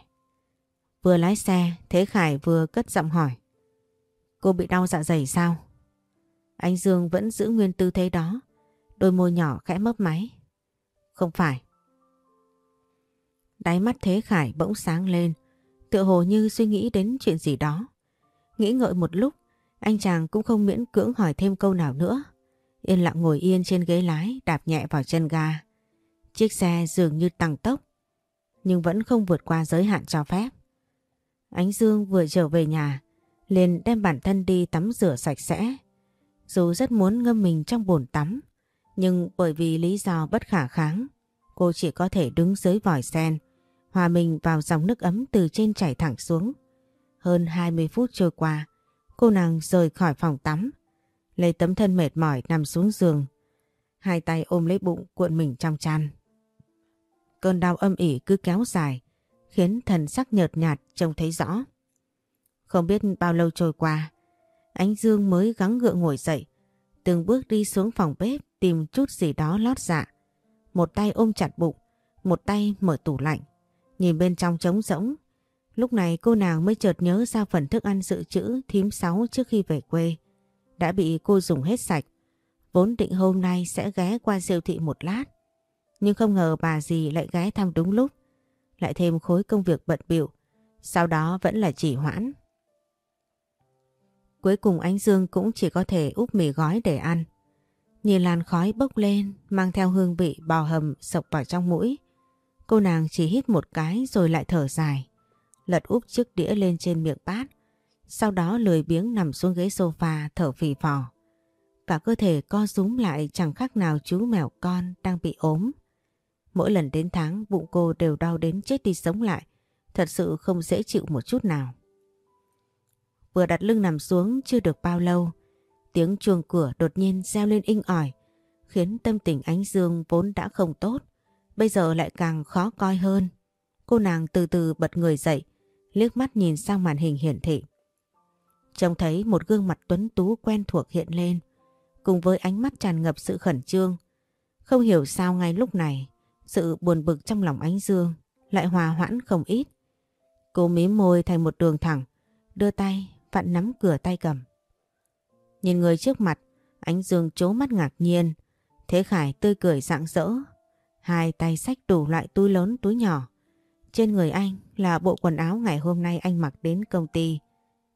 Vừa lái xe, Thế Khải vừa cất giọng hỏi. Cô bị đau dạ dày sao? Anh Dương vẫn giữ nguyên tư thế đó. Đôi môi nhỏ khẽ mấp máy. Không phải. Đáy mắt Thế Khải bỗng sáng lên. Tựa hồ như suy nghĩ đến chuyện gì đó. Nghĩ ngợi một lúc, anh chàng cũng không miễn cưỡng hỏi thêm câu nào nữa. Yên lặng ngồi yên trên ghế lái đạp nhẹ vào chân ga. Chiếc xe dường như tăng tốc, nhưng vẫn không vượt qua giới hạn cho phép. Ánh Dương vừa trở về nhà, liền đem bản thân đi tắm rửa sạch sẽ. Dù rất muốn ngâm mình trong bồn tắm, nhưng bởi vì lý do bất khả kháng, cô chỉ có thể đứng dưới vòi sen, hòa mình vào dòng nước ấm từ trên chảy thẳng xuống. Hơn 20 phút trôi qua, cô nàng rời khỏi phòng tắm, lấy tấm thân mệt mỏi nằm xuống giường, hai tay ôm lấy bụng cuộn mình trong chăn. Cơn đau âm ỉ cứ kéo dài, khiến thần sắc nhợt nhạt trông thấy rõ. Không biết bao lâu trôi qua, ánh dương mới gắng gượng ngồi dậy, từng bước đi xuống phòng bếp tìm chút gì đó lót dạ. Một tay ôm chặt bụng, một tay mở tủ lạnh, nhìn bên trong trống rỗng. Lúc này cô nàng mới chợt nhớ ra phần thức ăn dự trữ thím sáu trước khi về quê. Đã bị cô dùng hết sạch. Vốn định hôm nay sẽ ghé qua siêu thị một lát. Nhưng không ngờ bà dì lại ghé thăm đúng lúc lại thêm khối công việc bận biệu, sau đó vẫn là chỉ hoãn. Cuối cùng ánh dương cũng chỉ có thể úp mì gói để ăn. Nhìn làn khói bốc lên mang theo hương vị bò hầm sộc vào trong mũi. Cô nàng chỉ hít một cái rồi lại thở dài. Lật úp chiếc đĩa lên trên miệng bát. Sau đó lười biếng nằm xuống ghế sofa, thở phì phò. Cả cơ thể co rúm lại chẳng khác nào chú mèo con đang bị ốm. Mỗi lần đến tháng, bụng cô đều đau đến chết đi sống lại. Thật sự không dễ chịu một chút nào. Vừa đặt lưng nằm xuống chưa được bao lâu. Tiếng chuông cửa đột nhiên reo lên inh ỏi. Khiến tâm tình ánh dương vốn đã không tốt. Bây giờ lại càng khó coi hơn. Cô nàng từ từ bật người dậy. Liếc mắt nhìn sang màn hình hiển thị. Trông thấy một gương mặt tuấn tú quen thuộc hiện lên. Cùng với ánh mắt tràn ngập sự khẩn trương. Không hiểu sao ngay lúc này sự buồn bực trong lòng ánh dương lại hòa hoãn không ít. Cô mím môi thành một đường thẳng, đưa tay vặn nắm cửa tay cầm. Nhìn người trước mặt, ánh dương chố mắt ngạc nhiên. Thế Khải tươi cười rạng rỡ. Hai tay xách đủ loại túi lớn, túi nhỏ. Trên người anh là bộ quần áo ngày hôm nay anh mặc đến công ty.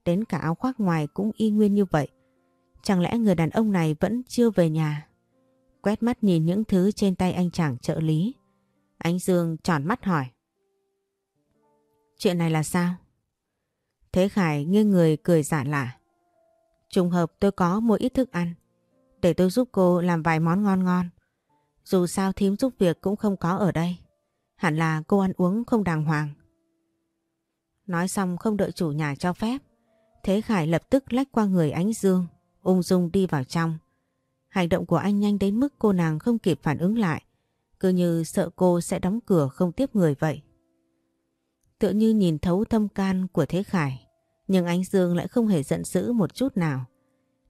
Đến cả áo khoác ngoài cũng y nguyên như vậy. Chẳng lẽ người đàn ông này vẫn chưa về nhà? Quét mắt nhìn những thứ trên tay anh chàng trợ lý. Anh Dương tròn mắt hỏi. Chuyện này là sao? Thế Khải nghiêng người cười giả lạ. Trùng hợp tôi có mua ít thức ăn. Để tôi giúp cô làm vài món ngon ngon. Dù sao thím giúp việc cũng không có ở đây. Hẳn là cô ăn uống không đàng hoàng. Nói xong không đợi chủ nhà cho phép. Thế Khải lập tức lách qua người ánh dương, ung dung đi vào trong. Hành động của anh nhanh đến mức cô nàng không kịp phản ứng lại. Cứ như sợ cô sẽ đóng cửa không tiếp người vậy. Tựa như nhìn thấu thâm can của Thế Khải. Nhưng ánh Dương lại không hề giận dữ một chút nào.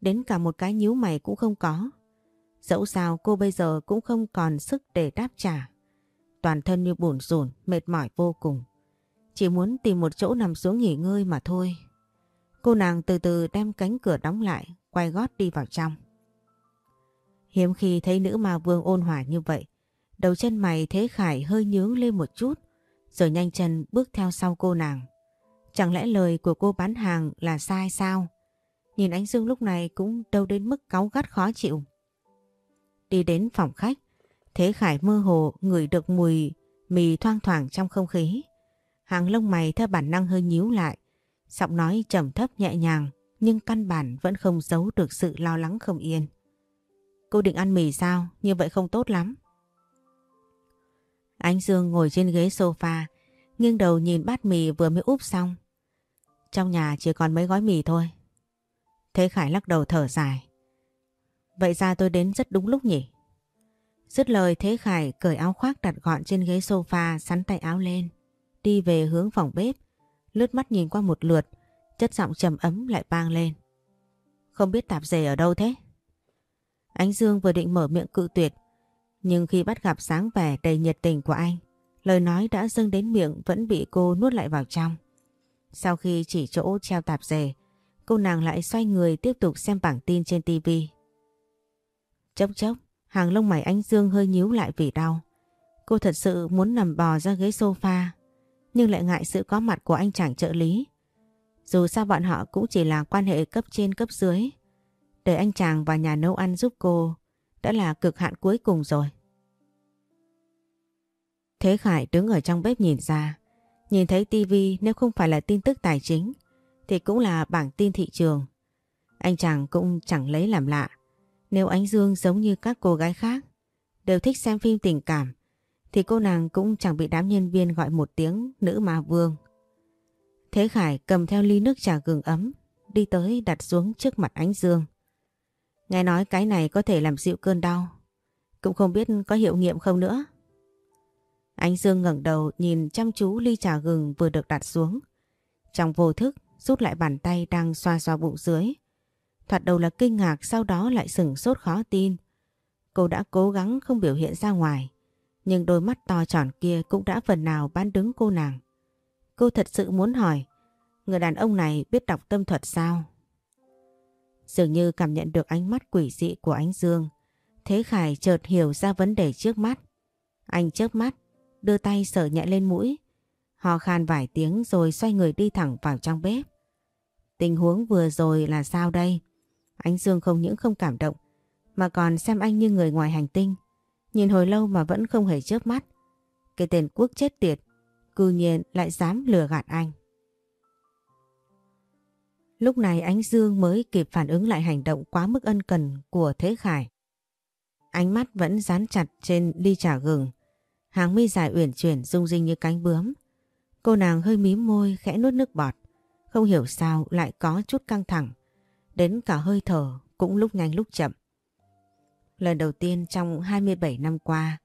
Đến cả một cái nhíu mày cũng không có. Dẫu sao cô bây giờ cũng không còn sức để đáp trả. Toàn thân như bủn rủn, mệt mỏi vô cùng. Chỉ muốn tìm một chỗ nằm xuống nghỉ ngơi mà thôi. Cô nàng từ từ đem cánh cửa đóng lại, quay gót đi vào trong. Hiếm khi thấy nữ ma vương ôn hòa như vậy, Đầu chân mày Thế Khải hơi nhướng lên một chút, rồi nhanh chân bước theo sau cô nàng. Chẳng lẽ lời của cô bán hàng là sai sao? Nhìn ánh Dương lúc này cũng đâu đến mức cáu gắt khó chịu. Đi đến phòng khách, Thế Khải mơ hồ ngửi được mùi mì thoang thoảng trong không khí. Hàng lông mày theo bản năng hơi nhíu lại, giọng nói trầm thấp nhẹ nhàng nhưng căn bản vẫn không giấu được sự lo lắng không yên. Cô định ăn mì sao? Như vậy không tốt lắm. Anh Dương ngồi trên ghế sofa, nghiêng đầu nhìn bát mì vừa mới úp xong. Trong nhà chỉ còn mấy gói mì thôi. Thế Khải lắc đầu thở dài. Vậy ra tôi đến rất đúng lúc nhỉ? Dứt lời Thế Khải cởi áo khoác đặt gọn trên ghế sofa sắn tay áo lên. Đi về hướng phòng bếp. Lướt mắt nhìn qua một lượt. Chất giọng trầm ấm lại vang lên. Không biết tạp dề ở đâu thế? Ánh Dương vừa định mở miệng cự tuyệt. Nhưng khi bắt gặp sáng vẻ đầy nhiệt tình của anh. Lời nói đã dâng đến miệng vẫn bị cô nuốt lại vào trong. Sau khi chỉ chỗ treo tạp dề, cô nàng lại xoay người tiếp tục xem bảng tin trên tivi. Chốc chốc, hàng lông mày anh dương hơi nhíu lại vì đau. Cô thật sự muốn nằm bò ra ghế sofa, nhưng lại ngại sự có mặt của anh chàng trợ lý. Dù sao bọn họ cũng chỉ là quan hệ cấp trên cấp dưới. Để anh chàng vào nhà nấu ăn giúp cô đã là cực hạn cuối cùng rồi. Thế Khải đứng ở trong bếp nhìn ra. Nhìn thấy tivi nếu không phải là tin tức tài chính thì cũng là bảng tin thị trường. Anh chàng cũng chẳng lấy làm lạ. Nếu ánh Dương giống như các cô gái khác, đều thích xem phim tình cảm, thì cô nàng cũng chẳng bị đám nhân viên gọi một tiếng nữ ma vương. Thế Khải cầm theo ly nước trà gừng ấm, đi tới đặt xuống trước mặt ánh Dương. Nghe nói cái này có thể làm dịu cơn đau. Cũng không biết có hiệu nghiệm không nữa. Ánh Dương ngẩng đầu nhìn chăm chú ly trà gừng vừa được đặt xuống. Trong vô thức rút lại bàn tay đang xoa xoa bụng dưới. Thoạt đầu là kinh ngạc sau đó lại sừng sốt khó tin. Cô đã cố gắng không biểu hiện ra ngoài. Nhưng đôi mắt to tròn kia cũng đã phần nào bán đứng cô nàng. Cô thật sự muốn hỏi. Người đàn ông này biết đọc tâm thuật sao? Dường như cảm nhận được ánh mắt quỷ dị của ánh Dương. Thế Khải chợt hiểu ra vấn đề trước mắt. Anh chớp mắt, đưa tay sờ nhẹ lên mũi. Ho khan vài tiếng rồi xoay người đi thẳng vào trong bếp. Tình huống vừa rồi là sao đây? Ánh Dương không những không cảm động, mà còn xem anh như người ngoài hành tinh. Nhìn hồi lâu mà vẫn không hề chớp mắt. Cái tên quốc chết tiệt, cư nhiên lại dám lừa gạt anh. Lúc này ánh Dương mới kịp phản ứng lại hành động quá mức ân cần của Thế Khải. Ánh mắt vẫn dán chặt trên ly trà gừng. Hàng mi dài uyển chuyển rung rinh như cánh bướm. Cô nàng hơi mím môi khẽ nuốt nước bọt. Không hiểu sao lại có chút căng thẳng. Đến cả hơi thở cũng lúc nhanh lúc chậm. Lần đầu tiên trong 27 năm qua,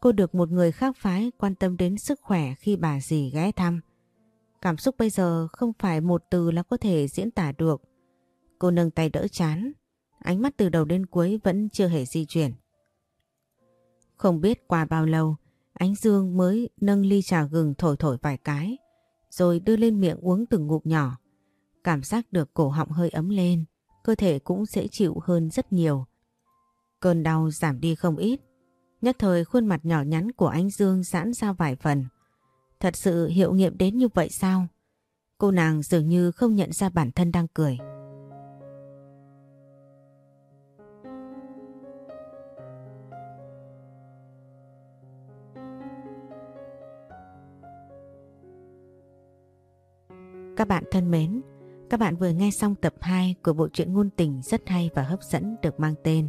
cô được một người khác phái quan tâm đến sức khỏe khi bà dì ghé thăm. Cảm xúc bây giờ không phải một từ là có thể diễn tả được. Cô nâng tay đỡ chán, ánh mắt từ đầu đến cuối vẫn chưa hề di chuyển. Không biết qua bao lâu, Ánh Dương mới nâng ly trà gừng thổi thổi vài cái, rồi đưa lên miệng uống từng ngụm nhỏ. Cảm giác được cổ họng hơi ấm lên, cơ thể cũng dễ chịu hơn rất nhiều. Cơn đau giảm đi không ít, nhất thời khuôn mặt nhỏ nhắn của anh Dương giãn ra vài phần. Thật sự hiệu nghiệm đến như vậy sao? Cô nàng dường như không nhận ra bản thân đang cười. Các bạn thân mến, các bạn vừa nghe xong tập 2 của bộ truyện ngôn tình rất hay và hấp dẫn được mang tên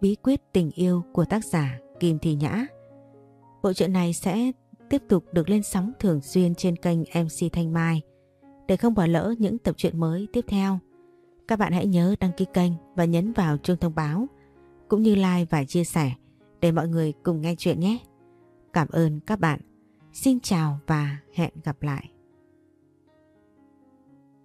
Bí quyết tình yêu của tác giả Kim Thị Nhã. Bộ truyện này sẽ tiếp tục được lên sóng thường xuyên trên kênh MC Thanh Mai. Để không bỏ lỡ những tập truyện mới tiếp theo, các bạn hãy nhớ đăng ký kênh và nhấn vào chuông thông báo, cũng như like và chia sẻ để mọi người cùng nghe chuyện nhé. Cảm ơn các bạn. Xin chào và hẹn gặp lại.